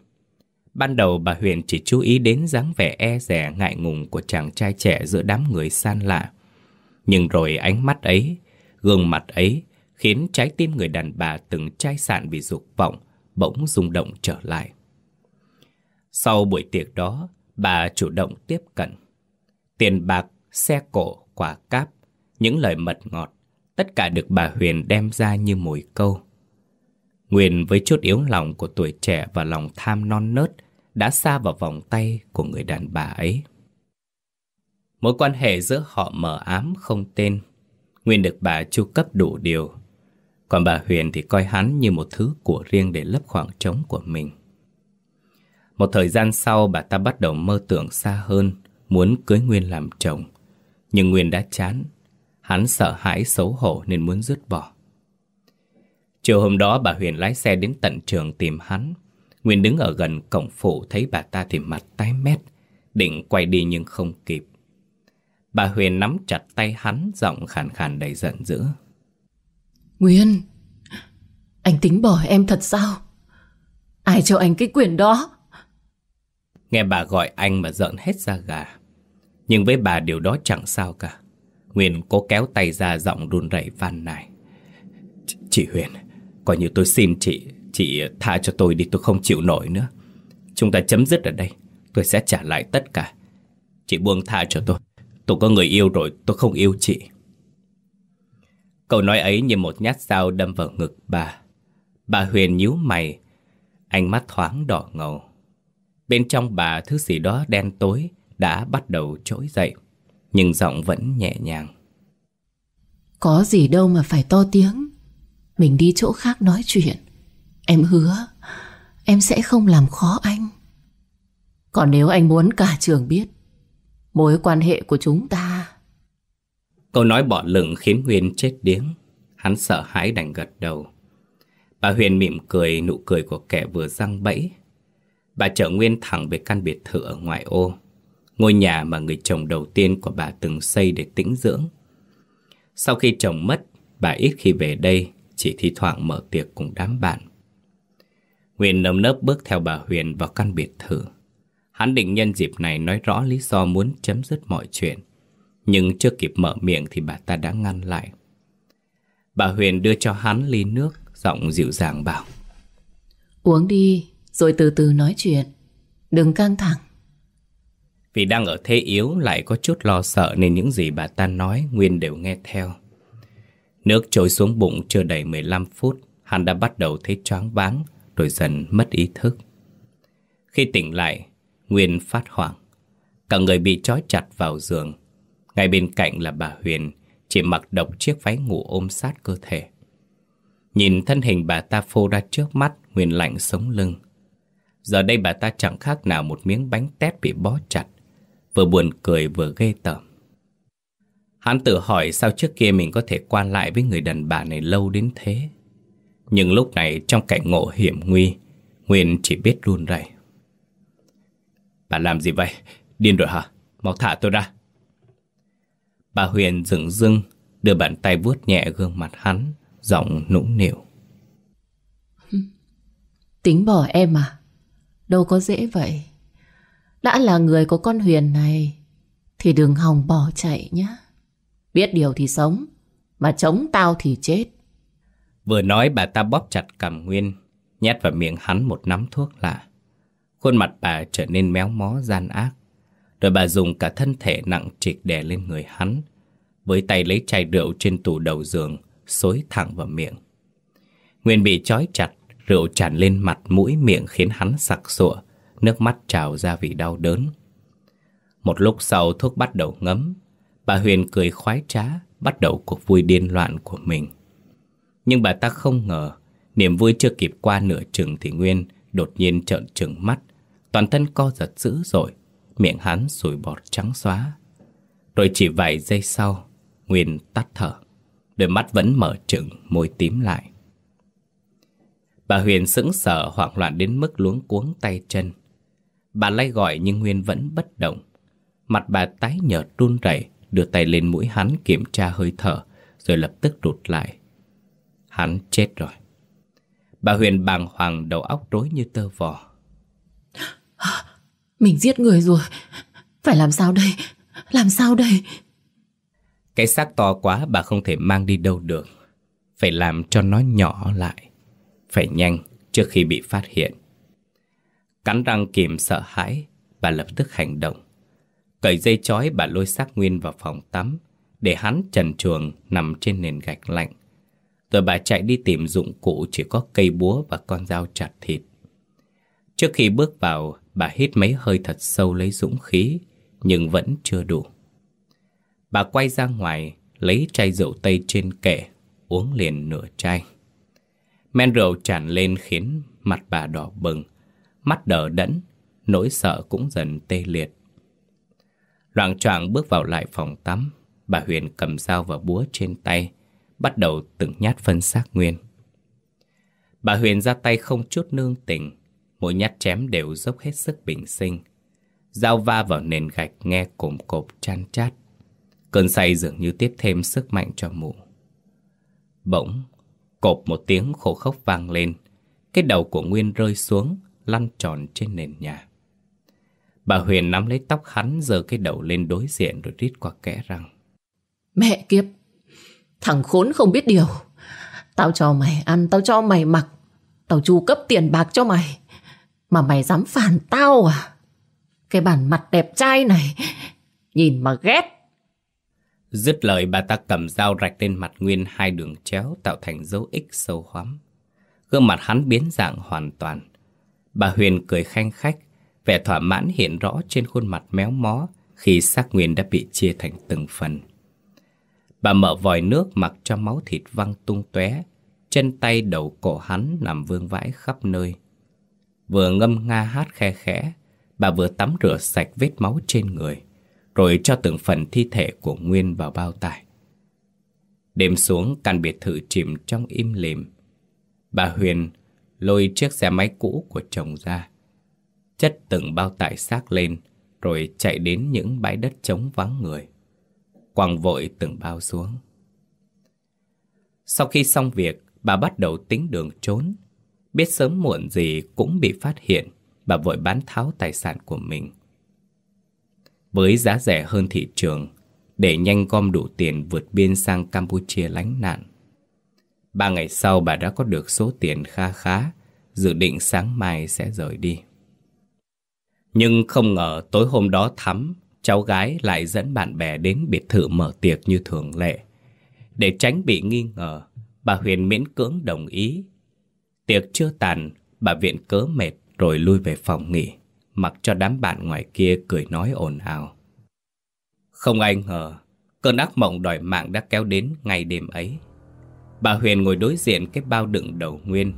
Ban đầu bà Huyền chỉ chú ý đến dáng vẻ e rẻ ngại ngùng của chàng trai trẻ giữa đám người san lạ. Nhưng rồi ánh mắt ấy, gương mặt ấy khiến trái tim người đàn bà từng chai sạn vì dục vọng bỗng rung động trở lại. Sau buổi tiệc đó, bà chủ động tiếp cận. Tiền bạc, xe cổ, quả cáp, những lời mật ngọt, tất cả được bà Huyền đem ra như mồi câu. Nguyên với chút yếu lòng của tuổi trẻ và lòng tham non nớt đã xa vào vòng tay của người đàn bà ấy. Mối quan hệ giữa họ mờ ám không tên. Nguyên được bà chu cấp đủ điều. Còn bà Huyền thì coi hắn như một thứ của riêng để lấp khoảng trống của mình. Một thời gian sau bà ta bắt đầu mơ tưởng xa hơn, muốn cưới Nguyên làm chồng. Nhưng Nguyên đã chán, hắn sợ hãi xấu hổ nên muốn dứt bỏ. Chiều hôm đó bà Huyền lái xe đến tận trường tìm hắn. Nguyên đứng ở gần cổng phụ thấy bà ta thì mặt tái mét, định quay đi nhưng không kịp. Bà Huyền nắm chặt tay hắn, giọng khàn khàn đầy giận dữ. Nguyên, anh tính bỏ em thật sao? Ai cho anh cái quyền đó? Nghe bà gọi anh mà giận hết ra gà. Nhưng với bà điều đó chẳng sao cả. Nguyên cố kéo tay ra giọng run rẩy van nài. Chị Huyền, coi như tôi xin chị, chị tha cho tôi đi tôi không chịu nổi nữa. Chúng ta chấm dứt ở đây, tôi sẽ trả lại tất cả. Chị buông tha cho tôi, tôi có người yêu rồi, tôi không yêu chị. Câu nói ấy như một nhát dao đâm vào ngực bà. Bà Huyền nhíu mày, ánh mắt thoáng đỏ ngầu. Bên trong bà thứ gì đó đen tối đã bắt đầu trỗi dậy, nhưng giọng vẫn nhẹ nhàng. Có gì đâu mà phải to tiếng. Mình đi chỗ khác nói chuyện. Em hứa, em sẽ không làm khó anh. Còn nếu anh muốn cả trường biết mối quan hệ của chúng ta... Câu nói bỏ lửng khiến Huyền chết điếng. Hắn sợ hãi đành gật đầu. Bà Huyền mỉm cười nụ cười của kẻ vừa răng bẫy. Bà chở Nguyên thẳng về căn biệt thự ở ngoại ô. Ngôi nhà mà người chồng đầu tiên của bà từng xây để tĩnh dưỡng. Sau khi chồng mất, bà ít khi về đây, chỉ thi thoảng mở tiệc cùng đám bạn. Nguyên nâm nớp bước theo bà Huyền vào căn biệt thự. Hắn định nhân dịp này nói rõ lý do muốn chấm dứt mọi chuyện. Nhưng chưa kịp mở miệng thì bà ta đã ngăn lại. Bà Huyền đưa cho hắn ly nước, giọng dịu dàng bảo. Uống đi, rồi từ từ nói chuyện. Đừng căng thẳng. Vì đang ở thế yếu lại có chút lo sợ nên những gì bà ta nói Nguyên đều nghe theo. Nước trôi xuống bụng chưa đầy 15 phút, hắn đã bắt đầu thấy choáng váng, rồi dần mất ý thức. Khi tỉnh lại, Nguyên phát hoảng. Cả người bị trói chặt vào giường. Ngay bên cạnh là bà Huyền, chỉ mặc độc chiếc váy ngủ ôm sát cơ thể. Nhìn thân hình bà ta phô ra trước mắt, Huyền lạnh sống lưng. Giờ đây bà ta chẳng khác nào một miếng bánh tét bị bó chặt, vừa buồn cười vừa ghê tởm. Hắn tự hỏi sao trước kia mình có thể quan lại với người đàn bà này lâu đến thế. Nhưng lúc này trong cảnh ngộ hiểm nguy, Huyền chỉ biết run rẩy. Bà làm gì vậy? Điên rồi hả? Mau thả tôi ra. Bà Huyền dừng dưng, đưa bàn tay vuốt nhẹ gương mặt hắn, giọng nũng nịu. Tính bỏ em à? Đâu có dễ vậy. Đã là người có con Huyền này, thì đừng hòng bỏ chạy nhé. Biết điều thì sống, mà chống tao thì chết. Vừa nói bà ta bóp chặt cằm Nguyên, nhét vào miệng hắn một nắm thuốc lạ. Khuôn mặt bà trở nên méo mó gian ác. Rồi bà dùng cả thân thể nặng trịch đè lên người hắn, với tay lấy chai rượu trên tủ đầu giường, xối thẳng vào miệng. Nguyên bị trói chặt, rượu tràn lên mặt mũi miệng khiến hắn sặc sụa, nước mắt trào ra vì đau đớn. Một lúc sau thuốc bắt đầu ngấm, bà Huyền cười khoái trá, bắt đầu cuộc vui điên loạn của mình. Nhưng bà ta không ngờ, niềm vui chưa kịp qua nửa chừng thì Nguyên đột nhiên trợn trừng mắt, toàn thân co giật dữ dội, miệng hắn sùi bọt trắng xóa. Rồi chỉ vài giây sau, Nguyên tắt thở, đôi mắt vẫn mở trừng, môi tím lại. Bà Huyền sững sờ hoảng loạn đến mức luống cuống tay chân, Bà lay gọi nhưng Nguyên vẫn bất động. Mặt bà tái nhợt run rẩy, đưa tay lên mũi hắn kiểm tra hơi thở, rồi lập tức rụt lại. Hắn chết rồi. Bà Huyền bàng hoàng đầu óc rối như tơ vò. Mình giết người rồi. Phải làm sao đây? Làm sao đây? Cái xác to quá bà không thể mang đi đâu được. Phải làm cho nó nhỏ lại. Phải nhanh trước khi bị phát hiện. Cắn răng kìm sợ hãi, bà lập tức hành động. Cởi dây chói bà lôi xác Nguyên vào phòng tắm, để hắn trần truồng nằm trên nền gạch lạnh. Rồi bà chạy đi tìm dụng cụ chỉ có cây búa và con dao chặt thịt. Trước khi bước vào, bà hít mấy hơi thật sâu lấy dũng khí, nhưng vẫn chưa đủ. Bà quay ra ngoài, lấy chai rượu tây trên kệ, uống liền nửa chai. Men rượu tràn lên khiến mặt bà đỏ bừng, mắt đờ đẫn, nỗi sợ cũng dần tê liệt. loạng choạng bước vào lại phòng tắm, bà Huyền cầm dao và búa trên tay, bắt đầu từng nhát phân xác Nguyên. Bà Huyền ra tay không chút nương tình, mỗi nhát chém đều dốc hết sức bình sinh. Dao va vào nền gạch nghe cồm cộp chan chát. Cơn say dường như tiếp thêm sức mạnh cho mụ. Bỗng, cộp một tiếng khổ khốc vang lên. Cái đầu của Nguyên rơi xuống, lăn tròn trên nền nhà. Bà Huyền nắm lấy tóc hắn giơ cái đầu lên đối diện rồi rít qua kẽ răng. Mẹ kiếp, thằng khốn không biết điều. Tao cho mày ăn, tao cho mày mặc. Tao chu cấp tiền bạc cho mày. Mà mày dám phản tao à? Cái bản mặt đẹp trai này, nhìn mà ghét. Dứt lời bà ta cầm dao rạch lên mặt Nguyên hai đường chéo tạo thành dấu ích sâu hoắm. Gương mặt hắn biến dạng hoàn toàn. Bà Huyền cười khanh khách, vẻ thỏa mãn hiện rõ trên khuôn mặt méo mó khi xác Nguyên đã bị chia thành từng phần. Bà mở vòi nước mặc cho máu thịt văng tung tóe, chân tay đầu cổ hắn nằm vương vãi khắp nơi. Vừa ngâm nga hát khe khẽ, bà vừa tắm rửa sạch vết máu trên người rồi cho từng phần thi thể của Nguyên vào bao tải. Đêm xuống căn biệt thự chìm trong im lìm. Bà Huyền lôi chiếc xe máy cũ của chồng ra, chất từng bao tải xác lên, rồi chạy đến những bãi đất trống vắng người. Quăng vội từng bao xuống. Sau khi xong việc, bà bắt đầu tính đường trốn. Biết sớm muộn gì cũng bị phát hiện, bà vội bán tháo tài sản của mình với giá rẻ hơn thị trường để nhanh gom đủ tiền vượt biên sang Campuchia lánh nạn. Ba ngày sau bà đã có được số tiền kha khá, dự định sáng mai sẽ rời đi. Nhưng không ngờ tối hôm đó Thắm, cháu gái lại dẫn bạn bè đến biệt thự mở tiệc như thường lệ. Để tránh bị nghi ngờ, bà Huyền miễn cưỡng đồng ý. Tiệc chưa tàn, bà viện cớ mệt rồi lui về phòng nghỉ mặc cho đám bạn ngoài kia cười nói ồn ào. Không ai ngờ, cơn ác mộng đòi mạng đã kéo đến ngày đêm ấy. Bà Huyền ngồi đối diện cái bao đựng đầu nguyên.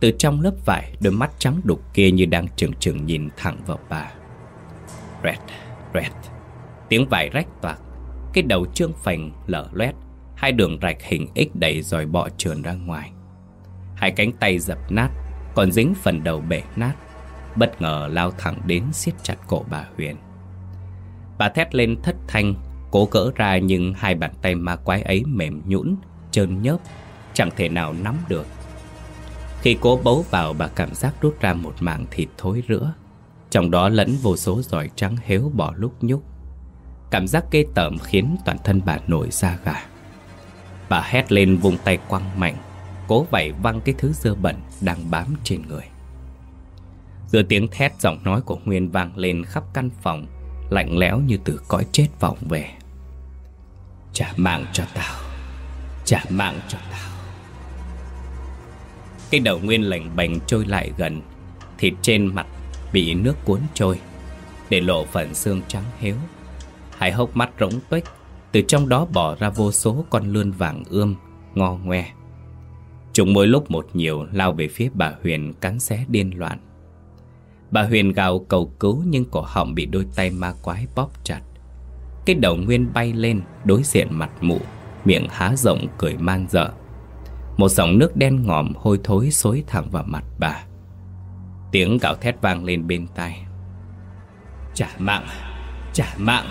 Từ trong lớp vải, đôi mắt trắng đục kia như đang trừng trừng nhìn thẳng vào bà. Rẹt, rẹt, tiếng vải rách toạc, cái đầu trương phành lở loét, hai đường rạch hình ích đầy rồi bọ trườn ra ngoài. Hai cánh tay dập nát, còn dính phần đầu bể nát bất ngờ lao thẳng đến siết chặt cổ bà Huyền. Bà thét lên thất thanh, cố cỡ ra nhưng hai bàn tay ma quái ấy mềm nhũn, trơn nhớp, chẳng thể nào nắm được. Khi cố bấu vào bà cảm giác rút ra một mảng thịt thối rữa, trong đó lẫn vô số giỏi trắng héo bỏ lúc nhúc. Cảm giác kê tởm khiến toàn thân bà nổi da gà. Bà hét lên vùng tay quăng mạnh, cố vẩy văng cái thứ dơ bẩn đang bám trên người. Giữa tiếng thét giọng nói của Nguyên vang lên khắp căn phòng, Lạnh lẽo như từ cõi chết vọng về. Trả mạng cho tao, Trả mạng cho tao. Cái đầu Nguyên lạnh bành trôi lại gần, Thịt trên mặt bị nước cuốn trôi, Để lộ phần xương trắng héo. Hai hốc mắt rỗng tuếch, Từ trong đó bỏ ra vô số con lươn vàng ươm, Ngo ngoe. Chúng mỗi lúc một nhiều lao về phía bà Huyền cắn xé điên loạn Bà Huyền gào cầu cứu nhưng cổ họng bị đôi tay ma quái bóp chặt. Cái đầu Nguyên bay lên đối diện mặt mụ, miệng há rộng cười man dở. Một dòng nước đen ngòm hôi thối xối thẳng vào mặt bà. Tiếng gạo thét vang lên bên tai. Trả mạng Trả mạng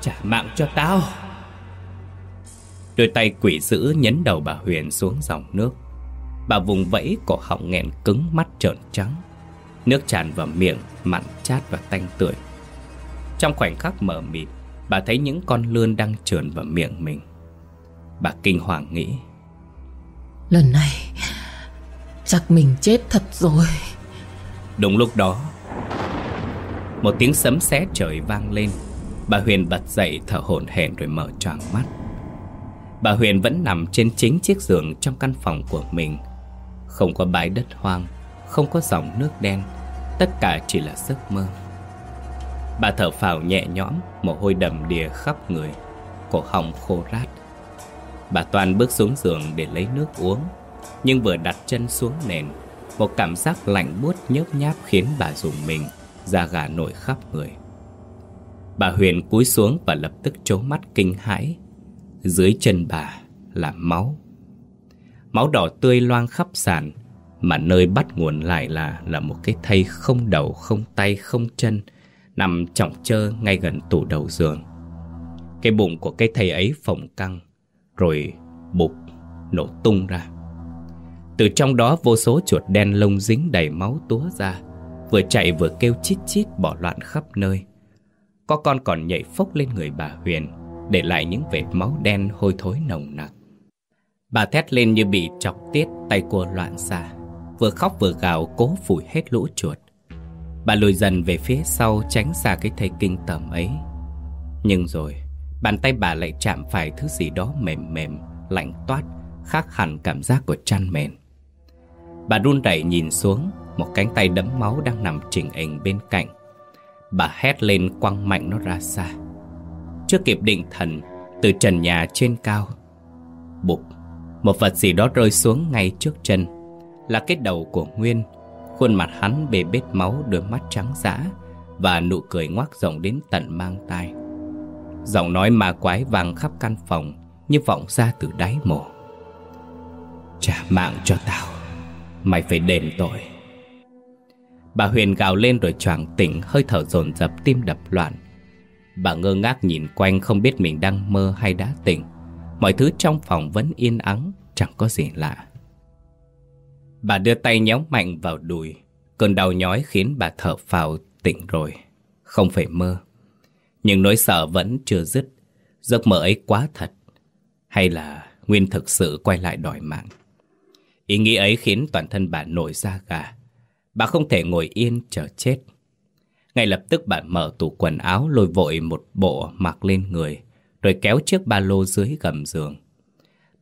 Trả mạng cho tao Đôi tay quỷ dữ nhấn đầu bà Huyền xuống dòng nước Bà vùng vẫy cổ họng nghẹn cứng mắt trợn trắng. Nước tràn vào miệng Mặn chát và tanh tưởi. Trong khoảnh khắc mở mịt Bà thấy những con lươn đang trườn vào miệng mình. Bà kinh hoàng nghĩ Lần này Chắc mình chết thật rồi. Đúng lúc đó Một tiếng sấm sét trời vang lên. Bà Huyền bật dậy thở hổn hển rồi mở choàng mắt. Bà Huyền vẫn nằm trên chính chiếc giường trong căn phòng của mình không có bãi đất hoang, Không có dòng nước đen, Tất cả chỉ là giấc mơ. Bà thở phào nhẹ nhõm, Mồ hôi đầm đìa khắp người, Cổ họng khô rát. Bà Toàn bước xuống giường để lấy nước uống, Nhưng vừa đặt chân xuống nền, Một cảm giác lạnh buốt nhớp nháp khiến bà dùng mình Da gà nổi khắp người. Bà Huyền cúi xuống và lập tức trố mắt kinh hãi. Dưới chân bà là máu. Máu đỏ tươi loang khắp sàn Mà nơi bắt nguồn lại là là một cái thây không đầu, không tay, không chân Nằm trọng trơ ngay gần tủ đầu giường. Cái bụng của cái thây ấy phồng căng Rồi bục nổ tung ra. Từ trong đó vô số chuột đen lông dính đầy máu túa ra Vừa chạy vừa kêu chít chít bỏ loạn khắp nơi. Có con còn nhảy phốc lên người bà Huyền Để lại những vệt máu đen hôi thối nồng nặc. Bà thét lên như bị chọc tiết tay cô loạn xạ. Vừa khóc vừa gào, cố phủi hết lũ chuột. Bà lùi dần về phía sau, tránh xa cái thầy kinh tởm ấy. Nhưng rồi, Bàn tay bà lại chạm phải thứ gì đó mềm mềm, Lạnh toát, Khác hẳn cảm giác của chăn mền. Bà run rẩy nhìn xuống, Một cánh tay đấm máu đang nằm chỉnh ảnh bên cạnh. Bà hét lên quăng mạnh nó ra xa. Chưa kịp định thần, Từ trần nhà trên cao, Bụp một vật gì đó rơi xuống ngay trước chân. Là cái đầu của Nguyên. Khuôn mặt hắn bê bết máu, Đôi mắt trắng dã Và nụ cười ngoác rộng đến tận mang tai. Giọng nói ma quái vang khắp căn phòng, Như vọng ra từ đáy mồ Trả mạng cho tao. Mày phải đền tội. Bà Huyền gào lên rồi choàng tỉnh, Hơi thở dồn dập, tim đập loạn. Bà ngơ ngác nhìn quanh, Không biết mình đang mơ hay đã tỉnh. Mọi thứ trong phòng vẫn yên ắng, Chẳng có gì lạ. Bà đưa tay nhéo mạnh vào đùi. Cơn đau nhói khiến bà thở phào, tỉnh rồi. Không phải mơ, Nhưng nỗi sợ vẫn chưa dứt. Giấc mơ ấy quá thật. Hay là Nguyên thực sự quay lại đòi mạng? Ý nghĩ ấy khiến toàn thân bà nổi da gà. Bà không thể ngồi yên chờ chết. Ngay lập tức bà mở tủ quần áo, Lôi vội một bộ mặc lên người. Rồi kéo chiếc ba lô dưới gầm giường.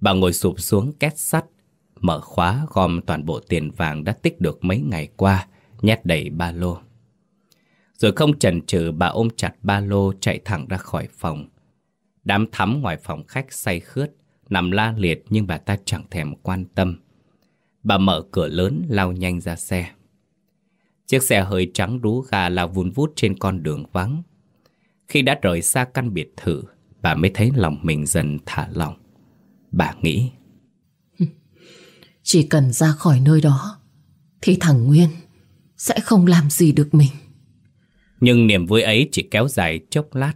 Bà ngồi sụp xuống két sắt, Mở khóa gom toàn bộ tiền vàng đã tích được mấy ngày qua, Nhét đầy ba lô. Rồi không chần chừ, bà ôm chặt ba lô chạy thẳng ra khỏi phòng. Đám thắm ngoài phòng khách say khướt, Nằm la liệt nhưng bà ta chẳng thèm quan tâm. Bà mở cửa lớn lao nhanh ra xe. Chiếc xe hơi trắng rú gà lao vun vút trên con đường vắng. Khi đã rời xa căn biệt thự Bà mới thấy lòng mình dần thả lỏng. Bà nghĩ Chỉ cần ra khỏi nơi đó Thì thằng Nguyên Sẽ không làm gì được mình. Nhưng niềm vui ấy chỉ kéo dài chốc lát.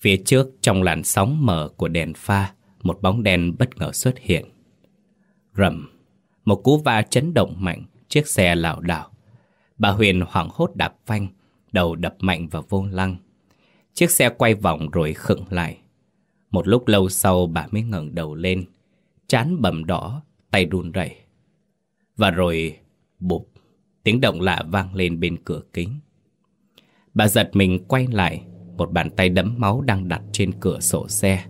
Phía trước trong làn sóng mở của đèn pha Một bóng đen bất ngờ xuất hiện. Rầm Một cú va chấn động mạnh Chiếc xe lảo đảo. Bà Huyền hoảng hốt đạp phanh Đầu đập mạnh vào vô lăng Chiếc xe quay vòng rồi khựng lại. Một lúc lâu sau bà mới ngẩng đầu lên, Chán bầm đỏ, Tay run rẩy. Và rồi, bụp, Tiếng động lạ vang lên bên cửa kính. Bà giật mình quay lại, Một bàn tay đẫm máu đang đặt trên cửa sổ xe.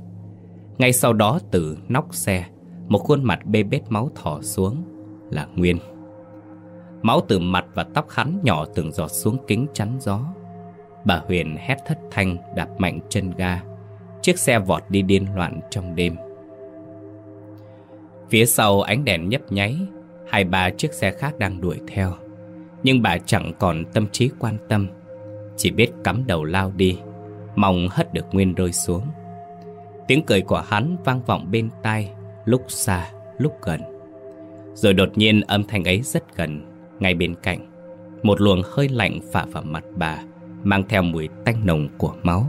Ngay sau đó từ nóc xe, Một khuôn mặt bê bết máu thỏ xuống, Là Nguyên. Máu từ mặt và tóc hắn nhỏ từng giọt xuống kính chắn gió. Bà Huyền hét thất thanh đạp mạnh chân ga. Chiếc xe vọt đi điên loạn trong đêm. Phía sau ánh đèn nhấp nháy Hai ba chiếc xe khác đang đuổi theo. Nhưng bà chẳng còn tâm trí quan tâm Chỉ biết cắm đầu lao đi Mong hất được Nguyên rơi xuống. Tiếng cười của hắn vang vọng bên tai Lúc xa, lúc gần. Rồi đột nhiên âm thanh ấy rất gần Ngay bên cạnh Một luồng hơi lạnh phả vào mặt bà mang theo mùi tanh nồng của máu.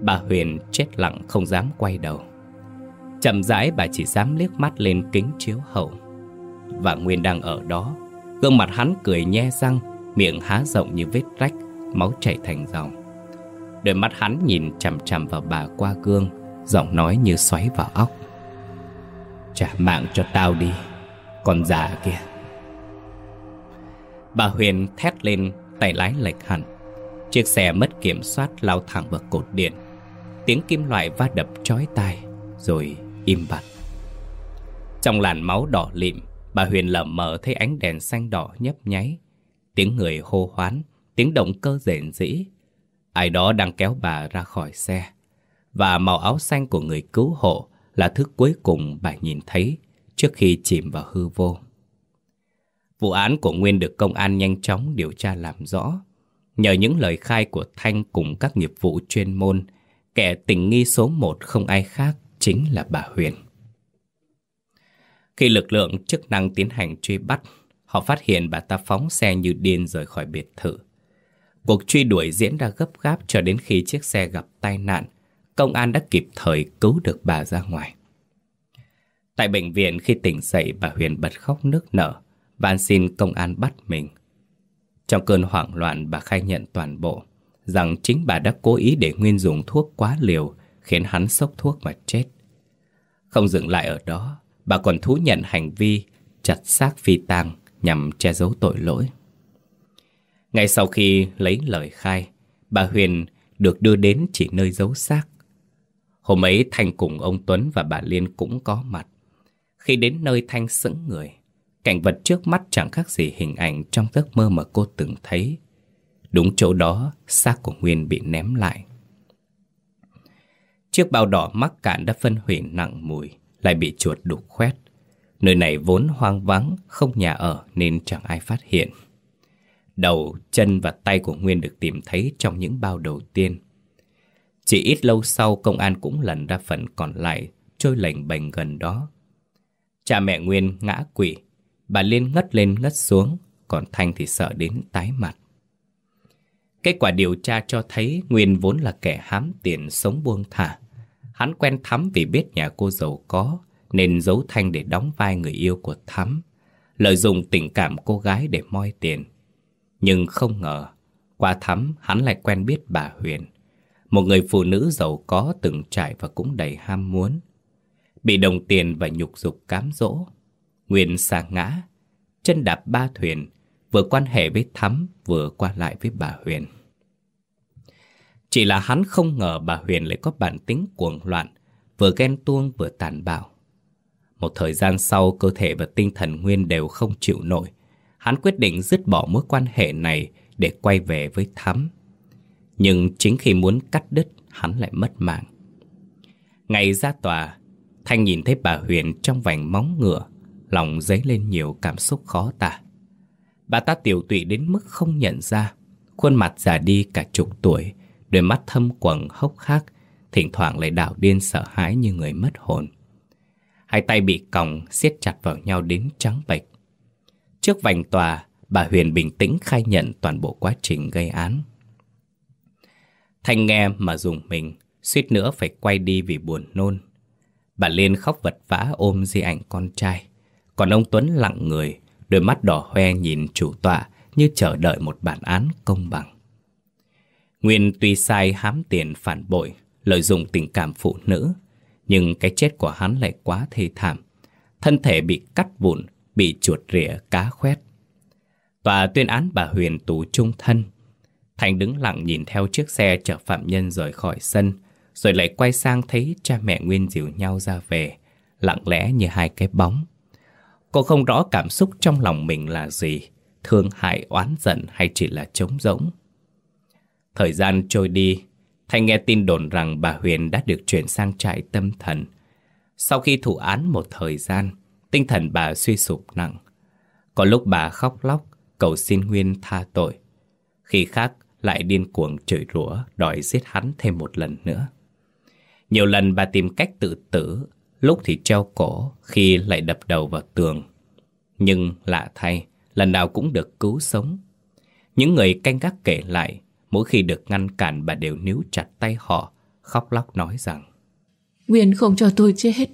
Bà Huyền chết lặng không dám quay đầu. Chậm rãi bà chỉ dám liếc mắt lên kính chiếu hậu. Và Nguyên đang ở đó, gương mặt hắn cười nhe răng, miệng há rộng như vết rách, máu chảy thành dòng. Đôi mắt hắn nhìn chằm chằm vào bà qua gương, giọng nói như xoáy vào óc. Trả mạng cho tao đi, con già kia. Bà Huyền thét lên, tay lái lệch hẳn. Chiếc xe mất kiểm soát lao thẳng vào cột điện. Tiếng kim loại va đập chói tai, rồi im bặt. Trong làn máu đỏ lịm, bà Huyền lẩm mờ thấy ánh đèn xanh đỏ nhấp nháy. Tiếng người hô hoán, tiếng động cơ rền rĩ. Ai đó đang kéo bà ra khỏi xe. Và màu áo xanh của người cứu hộ là thứ cuối cùng bà nhìn thấy trước khi chìm vào hư vô. Vụ án của Nguyên được công an nhanh chóng điều tra làm rõ. Nhờ những lời khai của Thanh cùng các nghiệp vụ chuyên môn, kẻ tình nghi số một không ai khác chính là bà Huyền. Khi lực lượng chức năng tiến hành truy bắt, họ phát hiện bà ta phóng xe như điên rời khỏi biệt thự. Cuộc truy đuổi diễn ra gấp gáp cho đến khi chiếc xe gặp tai nạn, công an đã kịp thời cứu được bà ra ngoài. Tại bệnh viện khi tỉnh dậy bà Huyền bật khóc nức nở, van xin công an bắt mình. Trong cơn hoảng loạn bà khai nhận toàn bộ, rằng chính bà đã cố ý để Nguyên dùng thuốc quá liều, khiến hắn sốc thuốc mà chết. Không dừng lại ở đó, bà còn thú nhận hành vi chặt xác phi tang nhằm che giấu tội lỗi. Ngay sau khi lấy lời khai, bà Huyền được đưa đến chỉ nơi giấu xác. Hôm ấy Thanh cùng ông Tuấn và bà Liên cũng có mặt. Khi đến nơi Thanh sững người, cảnh vật trước mắt chẳng khác gì hình ảnh trong giấc mơ mà cô từng thấy. Đúng chỗ đó, xác của Nguyên bị ném lại. Chiếc bao đỏ mắc cạn đã phân hủy nặng mùi, lại bị chuột đục khoét. Nơi này vốn hoang vắng, không nhà ở nên chẳng ai phát hiện. Đầu, chân và tay của Nguyên được tìm thấy trong những bao đầu tiên. Chỉ ít lâu sau công an cũng lần ra phần còn lại trôi lệnh bềnh gần đó. Cha mẹ Nguyên ngã quỵ, bà Liên ngất lên ngất xuống, còn Thanh thì sợ đến tái mặt. Kết quả điều tra cho thấy Nguyên vốn là kẻ hám tiền sống buông thả. Hắn quen Thắm vì biết nhà cô giàu có, nên giấu Thanh để đóng vai người yêu của Thắm, lợi dụng tình cảm cô gái để moi tiền. Nhưng không ngờ, qua Thắm hắn lại quen biết bà Huyền, một người phụ nữ giàu có từng trải và cũng đầy ham muốn. Bị đồng tiền và nhục dục cám dỗ, Nguyên sa ngã, chân đạp ba thuyền, vừa quan hệ với Thắm vừa qua lại với bà Huyền. Chỉ là hắn không ngờ bà Huyền lại có bản tính cuồng loạn, vừa ghen tuông vừa tàn bạo. Một thời gian sau, cơ thể và tinh thần Nguyên đều không chịu nổi. Hắn quyết định dứt bỏ mối quan hệ này để quay về với Thắm. Nhưng chính khi muốn cắt đứt, hắn lại mất mạng. Ngày ra tòa, Thanh nhìn thấy bà Huyền trong vành móng ngựa, lòng dấy lên nhiều cảm xúc khó tả. Bà ta tiểu tụy đến mức không nhận ra, khuôn mặt già đi cả chục tuổi, đôi mắt thâm quầng hốc hác, thỉnh thoảng lại đảo điên sợ hãi như người mất hồn. Hai tay bị còng siết chặt vào nhau đến trắng bệch. Trước vành tòa, bà Huyền bình tĩnh khai nhận toàn bộ quá trình gây án. Thanh nghe mà dùng mình, suýt nữa phải quay đi vì buồn nôn. Bà Liên khóc vật vã ôm di ảnh con trai. Còn ông Tuấn lặng người, đôi mắt đỏ hoe nhìn chủ tọa như chờ đợi một bản án công bằng. Nguyên tuy sai hám tiền phản bội, lợi dụng tình cảm phụ nữ, nhưng cái chết của hắn lại quá thê thảm. Thân thể bị cắt vụn, bị chuột rỉa cá khoét. Tòa tuyên án bà Huyền tù trung thân. Thành đứng lặng nhìn theo chiếc xe chở phạm nhân rời khỏi sân, rồi lại quay sang thấy cha mẹ Nguyên dìu nhau ra về, lặng lẽ như hai cái bóng. Cô không rõ cảm xúc trong lòng mình là gì, thương hại, oán giận hay chỉ là trống rỗng. Thời gian trôi đi, Thanh nghe tin đồn rằng bà Huyền đã được chuyển sang trại tâm thần. Sau khi thụ án một thời gian, tinh thần bà suy sụp nặng. Có lúc bà khóc lóc, cầu xin Nguyên tha tội. Khi khác lại điên cuồng chửi rủa đòi giết hắn thêm một lần nữa. Nhiều lần bà tìm cách tự tử, lúc thì treo cổ, khi lại đập đầu vào tường. Nhưng lạ thay, lần nào cũng được cứu sống. Những người canh gác kể lại, Mỗi khi được ngăn cản bà đều níu chặt tay họ Khóc lóc nói rằng Nguyên không cho tôi chết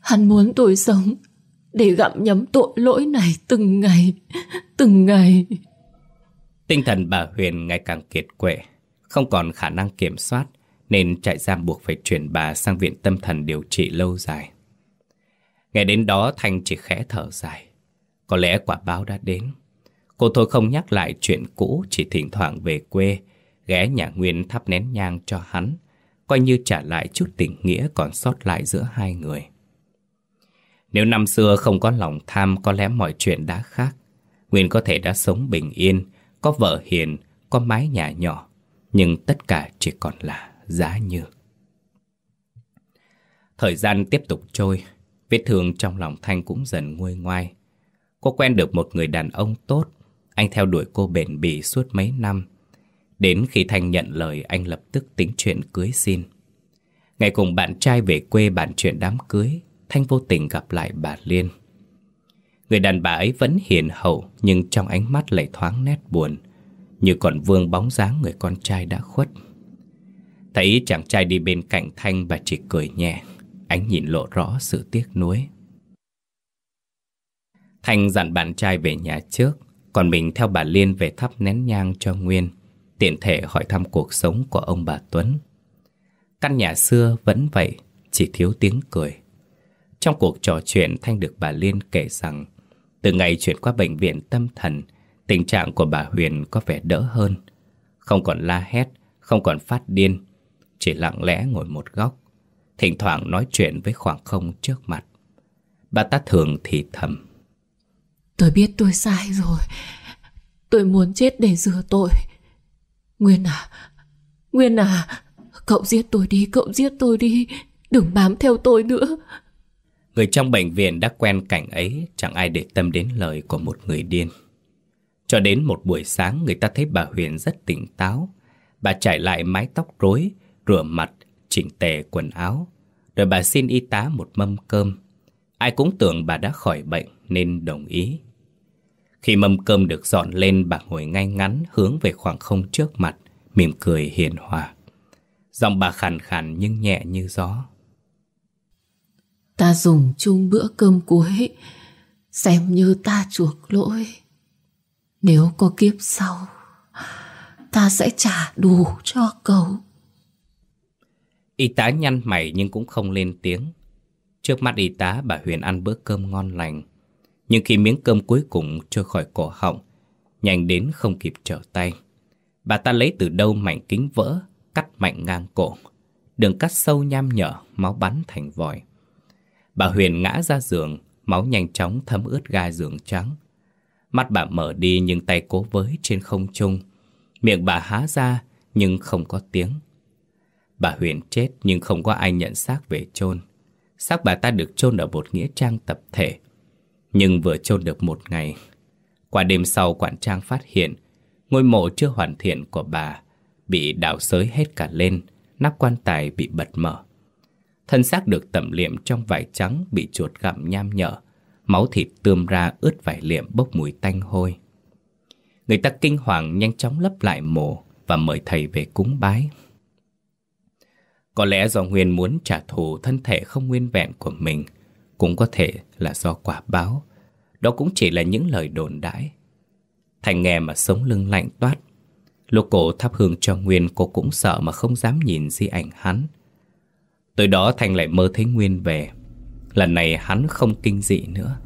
Hắn muốn tôi sống Để gặm nhấm tội lỗi này từng ngày Từng ngày Tinh thần bà Huyền ngày càng kiệt quệ Không còn khả năng kiểm soát nên trại giam buộc phải chuyển bà sang viện tâm thần điều trị lâu dài. Ngày đến đó, Thanh chỉ khẽ thở dài. Có lẽ quả báo đã đến. Cô thôi không nhắc lại chuyện cũ, Chỉ thỉnh thoảng về quê, Ghé nhà Nguyên thắp nén nhang cho hắn, Coi như trả lại chút tình nghĩa còn sót lại giữa hai người. Nếu năm xưa không có lòng tham, Có lẽ mọi chuyện đã khác. Nguyên có thể đã sống bình yên, Có vợ hiền, Có mái nhà nhỏ, Nhưng tất cả chỉ còn là giá như. Thời gian tiếp tục trôi, Vết thương trong lòng Thanh cũng dần nguôi ngoai. Cô quen được một người đàn ông tốt, Anh theo đuổi cô bền bỉ suốt mấy năm. Đến khi Thanh nhận lời, anh lập tức tính chuyện cưới xin. Ngày cùng bạn trai về quê bàn chuyện đám cưới, Thanh vô tình gặp lại bà Liên. Người đàn bà ấy vẫn hiền hậu, Nhưng trong ánh mắt lại thoáng nét buồn. Như còn vương bóng dáng người con trai đã khuất. Thấy chàng trai đi bên cạnh Thanh bà chỉ cười nhẹ, Ánh nhìn lộ rõ sự tiếc nuối. Thanh dặn bạn trai về nhà trước, Còn mình theo bà Liên về thắp nén nhang cho Nguyên, Tiện thể hỏi thăm cuộc sống của ông bà Tuấn. Căn nhà xưa vẫn vậy, Chỉ thiếu tiếng cười. Trong cuộc trò chuyện, Thanh được bà Liên kể rằng, Từ ngày chuyển qua bệnh viện tâm thần, Tình trạng của bà Huyền có vẻ đỡ hơn. Không còn la hét, Không còn phát điên chỉ lặng lẽ ngồi một góc Thỉnh thoảng nói chuyện với khoảng không trước mặt. Bà ta thường thì thầm. Tôi biết tôi sai rồi. Tôi muốn chết để rửa tội. Nguyên à Nguyên à Cậu giết tôi đi Cậu giết tôi đi. Đừng bám theo tôi nữa. Người trong bệnh viện đã quen cảnh ấy Chẳng ai để tâm đến lời của một người điên. Cho đến một buổi sáng Người ta thấy bà Huyền rất tỉnh táo. Bà trải lại mái tóc rối Rửa mặt chỉnh tề quần áo Rồi bà xin y tá một mâm cơm Ai cũng tưởng bà đã khỏi bệnh Nên đồng ý khi mâm cơm được dọn lên bà ngồi ngay ngắn hướng về khoảng không trước mặt, mỉm cười hiền hòa. Giọng bà khàn khàn nhưng nhẹ như gió. Ta dùng chung bữa cơm cuối, xem như ta chuộc lỗi. Nếu có kiếp sau, ta sẽ trả đủ cho cậu. Y tá nhăn mày nhưng cũng không lên tiếng. Trước mắt y tá bà Huyền ăn bữa cơm ngon lành nhưng khi miếng cơm cuối cùng trôi khỏi cổ họng, nhanh đến không kịp trở tay. Bà ta lấy từ đâu mảnh kính vỡ, cắt mạnh ngang cổ. Đường cắt sâu nham nhở, máu bắn thành vòi. Bà Huyền ngã ra giường, máu nhanh chóng thấm ướt ga giường trắng. Mắt bà mở đi nhưng tay cố với trên không trung. Miệng bà há ra nhưng không có tiếng. Bà Huyền chết nhưng không có ai nhận xác về chôn. Xác bà ta được chôn ở một nghĩa trang tập thể. Nhưng vừa chôn được một ngày, Qua đêm sau quản trang phát hiện, Ngôi mộ chưa hoàn thiện của bà Bị đào xới hết cả lên, Nắp quan tài bị bật mở. Thân xác được tẩm liệm trong vải trắng Bị chuột gặm nham nhở, Máu thịt tươm ra ướt vải liệm bốc mùi tanh hôi. Người ta kinh hoàng nhanh chóng lấp lại mộ Và mời thầy về cúng bái. Có lẽ do Nguyên muốn trả thù thân thể không nguyên vẹn của mình, cũng có thể là do quả báo. Đó cũng chỉ là những lời đồn đãi. Thành nghe mà sống lưng lạnh toát. Lúc cổ thắp hương cho Nguyên, Cô cũng sợ mà không dám nhìn di ảnh hắn. Tới đó Thành lại mơ thấy Nguyên về. Lần này hắn không kinh dị nữa.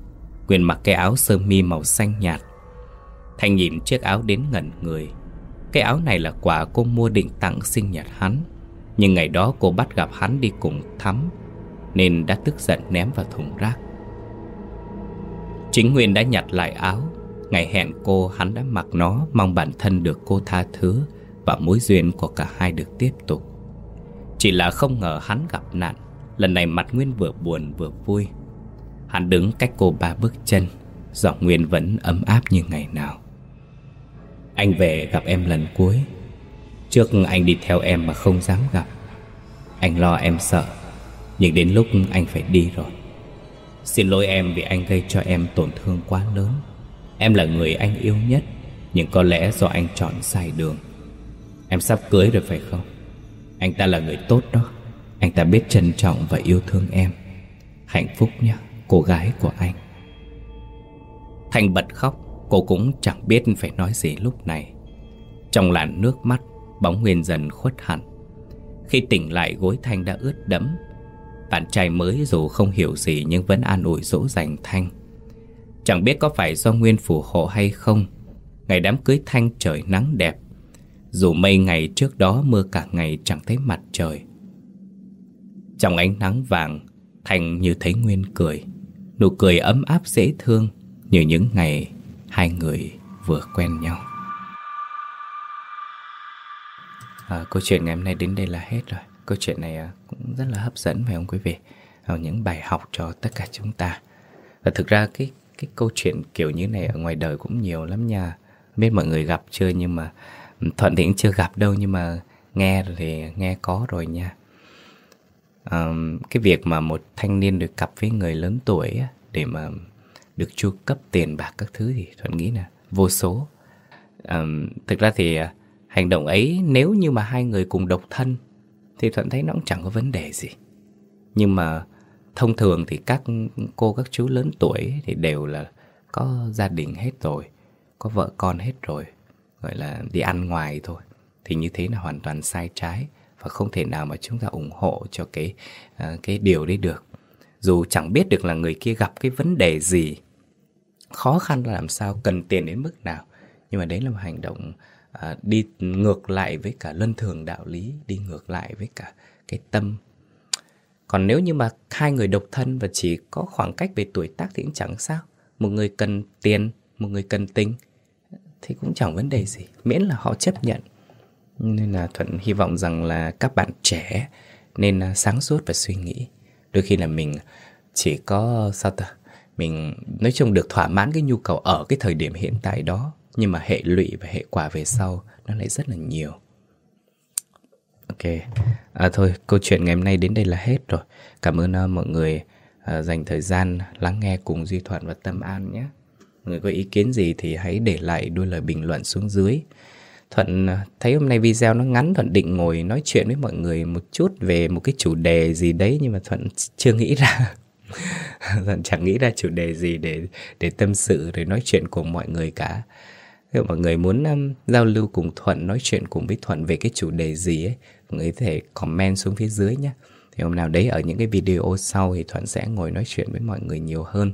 Nguyên mặc cái áo sơ mi màu xanh nhạt. Thành nhìn chiếc áo đến ngẩn người. Cái áo này là quà cô mua định tặng sinh nhật hắn. Nhưng ngày đó cô bắt gặp hắn đi cùng Thắm, nên đã tức giận ném vào thùng rác. Chính Nguyên đã nhặt lại áo. Ngày hẹn cô, hắn đã mặc nó, Mong bản thân được cô tha thứ Và mối duyên của cả hai được tiếp tục. Chỉ là không ngờ hắn gặp nạn. Lần này mặt Nguyên vừa buồn vừa vui. Hắn đứng cách cô ba bước chân, Giọng Nguyên vẫn ấm áp như ngày nào. Anh về gặp em lần cuối. Trước anh đi theo em mà không dám gặp, Anh lo em sợ. Nhưng đến lúc anh phải đi rồi. Xin lỗi em vì anh gây cho em tổn thương quá lớn. Em là người anh yêu nhất, Nhưng có lẽ do anh chọn sai đường. Em sắp cưới rồi phải không? Anh ta là người tốt đó. Anh ta biết trân trọng và yêu thương em. Hạnh phúc nhé Cô gái của anh. Thanh bật khóc, Cô cũng chẳng biết phải nói gì lúc này. Trong làn nước mắt Bóng Nguyên dần khuất hẳn. Khi tỉnh lại gối Thanh đã ướt đẫm, Bạn trai mới dù không hiểu gì Nhưng vẫn an ủi dỗ dành Thanh. Chẳng biết có phải do Nguyên phù hộ hay không, Ngày đám cưới Thanh trời nắng đẹp. Dù mây ngày trước đó mưa cả ngày chẳng thấy mặt trời. Trong ánh nắng vàng, Thanh như thấy Nguyên cười, Nụ cười ấm áp dễ thương Như những ngày hai người vừa quen nhau. À, Câu chuyện ngày hôm nay đến đây là hết rồi. Câu chuyện này à, cũng rất là hấp dẫn phải không quý vị? À, những bài học cho tất cả chúng ta. Và thực ra cái cái câu chuyện kiểu như này ở ngoài đời cũng nhiều lắm nha. Biết mọi người gặp chưa nhưng mà ừ, thuận thì cũng chưa gặp đâu nhưng mà nghe thì nghe có rồi nha. À, cái việc mà một thanh niên được cặp với người lớn tuổi á, để mà được chu cấp tiền bạc các thứ thì thuận nghĩ là vô số. À, thực ra thì à, hành động ấy nếu như mà hai người cùng độc thân thì thuận thấy nó cũng chẳng có vấn đề gì. Nhưng mà thông thường thì các cô, các chú lớn tuổi thì đều là có gia đình hết rồi, có vợ con hết rồi, gọi là đi ăn ngoài thôi. Thì như thế là hoàn toàn sai trái và không thể nào mà chúng ta ủng hộ cho cái à, cái điều đấy được. Dù chẳng biết được là người kia gặp cái vấn đề gì, khó khăn là làm sao, cần tiền đến mức nào. Nhưng mà đấy là một hành động à, đi ngược lại với cả luân thường đạo lý đi ngược lại với cả cái tâm. Còn nếu như mà hai người độc thân và chỉ có khoảng cách về tuổi tác thì cũng chẳng sao. Một người cần tiền một người cần tình thì cũng chẳng vấn đề gì miễn là họ chấp nhận. Nên là thuận hy vọng rằng là các bạn trẻ nên à, sáng suốt và suy nghĩ. Đôi khi là mình chỉ có sao ta mình nói chung được thỏa mãn cái nhu cầu ở cái thời điểm hiện tại đó nhưng mà hệ lụy và hệ quả về sau nó lại rất là nhiều. Ok. À, thôi câu chuyện ngày hôm nay đến đây là hết rồi. Cảm ơn uh, mọi người uh, dành thời gian lắng nghe cùng duy thuận và tâm an nhé. Mọi người có ý kiến gì thì hãy để lại đôi lời bình luận xuống dưới. Thuận uh, thấy hôm nay video nó ngắn Thuận định ngồi nói chuyện với mọi người một chút về một cái chủ đề gì đấy nhưng mà Thuận chưa nghĩ ra. Thuận chẳng nghĩ ra chủ đề gì để để tâm sự rồi nói chuyện cùng mọi người cả nếu mọi người muốn um, giao lưu cùng Thuận nói chuyện cùng với Thuận về cái chủ đề gì ấy mọi người có thể comment xuống phía dưới nhé thì hôm nào đấy ở những cái video sau thì Thuận sẽ ngồi nói chuyện với mọi người nhiều hơn.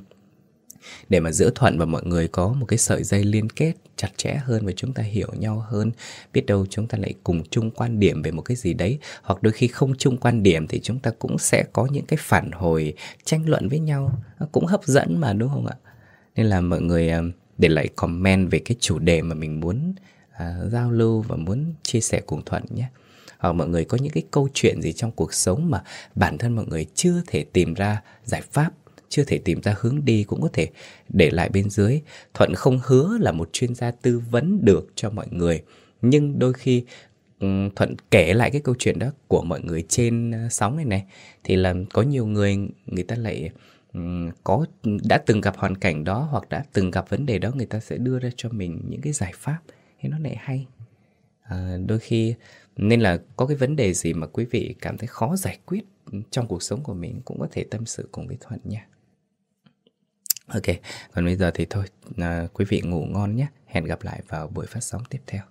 Để mà giữa Thuận và mọi người có một cái sợi dây liên kết chặt chẽ hơn và chúng ta hiểu nhau hơn biết đâu chúng ta lại cùng chung quan điểm về một cái gì đấy hoặc đôi khi không chung quan điểm thì chúng ta cũng sẽ có những cái phản hồi tranh luận với nhau. Nó cũng hấp dẫn mà đúng không ạ? Nên là mọi người um, để lại comment về cái chủ đề mà mình muốn uh, giao lưu và muốn chia sẻ cùng Thuận nhé hoặc mọi người có những cái câu chuyện gì trong cuộc sống mà bản thân mọi người chưa thể tìm ra giải pháp chưa thể tìm ra hướng đi cũng có thể để lại bên dưới. Thuận không hứa là một chuyên gia tư vấn được cho mọi người, nhưng đôi khi ừ, Thuận kể lại cái câu chuyện đó của mọi người trên ờ, sóng này này thì là có nhiều người người ta lại có đã từng gặp hoàn cảnh đó hoặc đã từng gặp vấn đề đó người ta sẽ đưa ra cho mình những cái giải pháp thì nó lại hay à, đôi khi nên là có cái vấn đề gì mà quý vị cảm thấy khó giải quyết trong cuộc sống của mình cũng có thể tâm sự cùng với Thuận nha Ok, còn bây giờ thì thôi, à, quý vị ngủ ngon nhé. Hẹn gặp lại vào buổi phát sóng tiếp theo.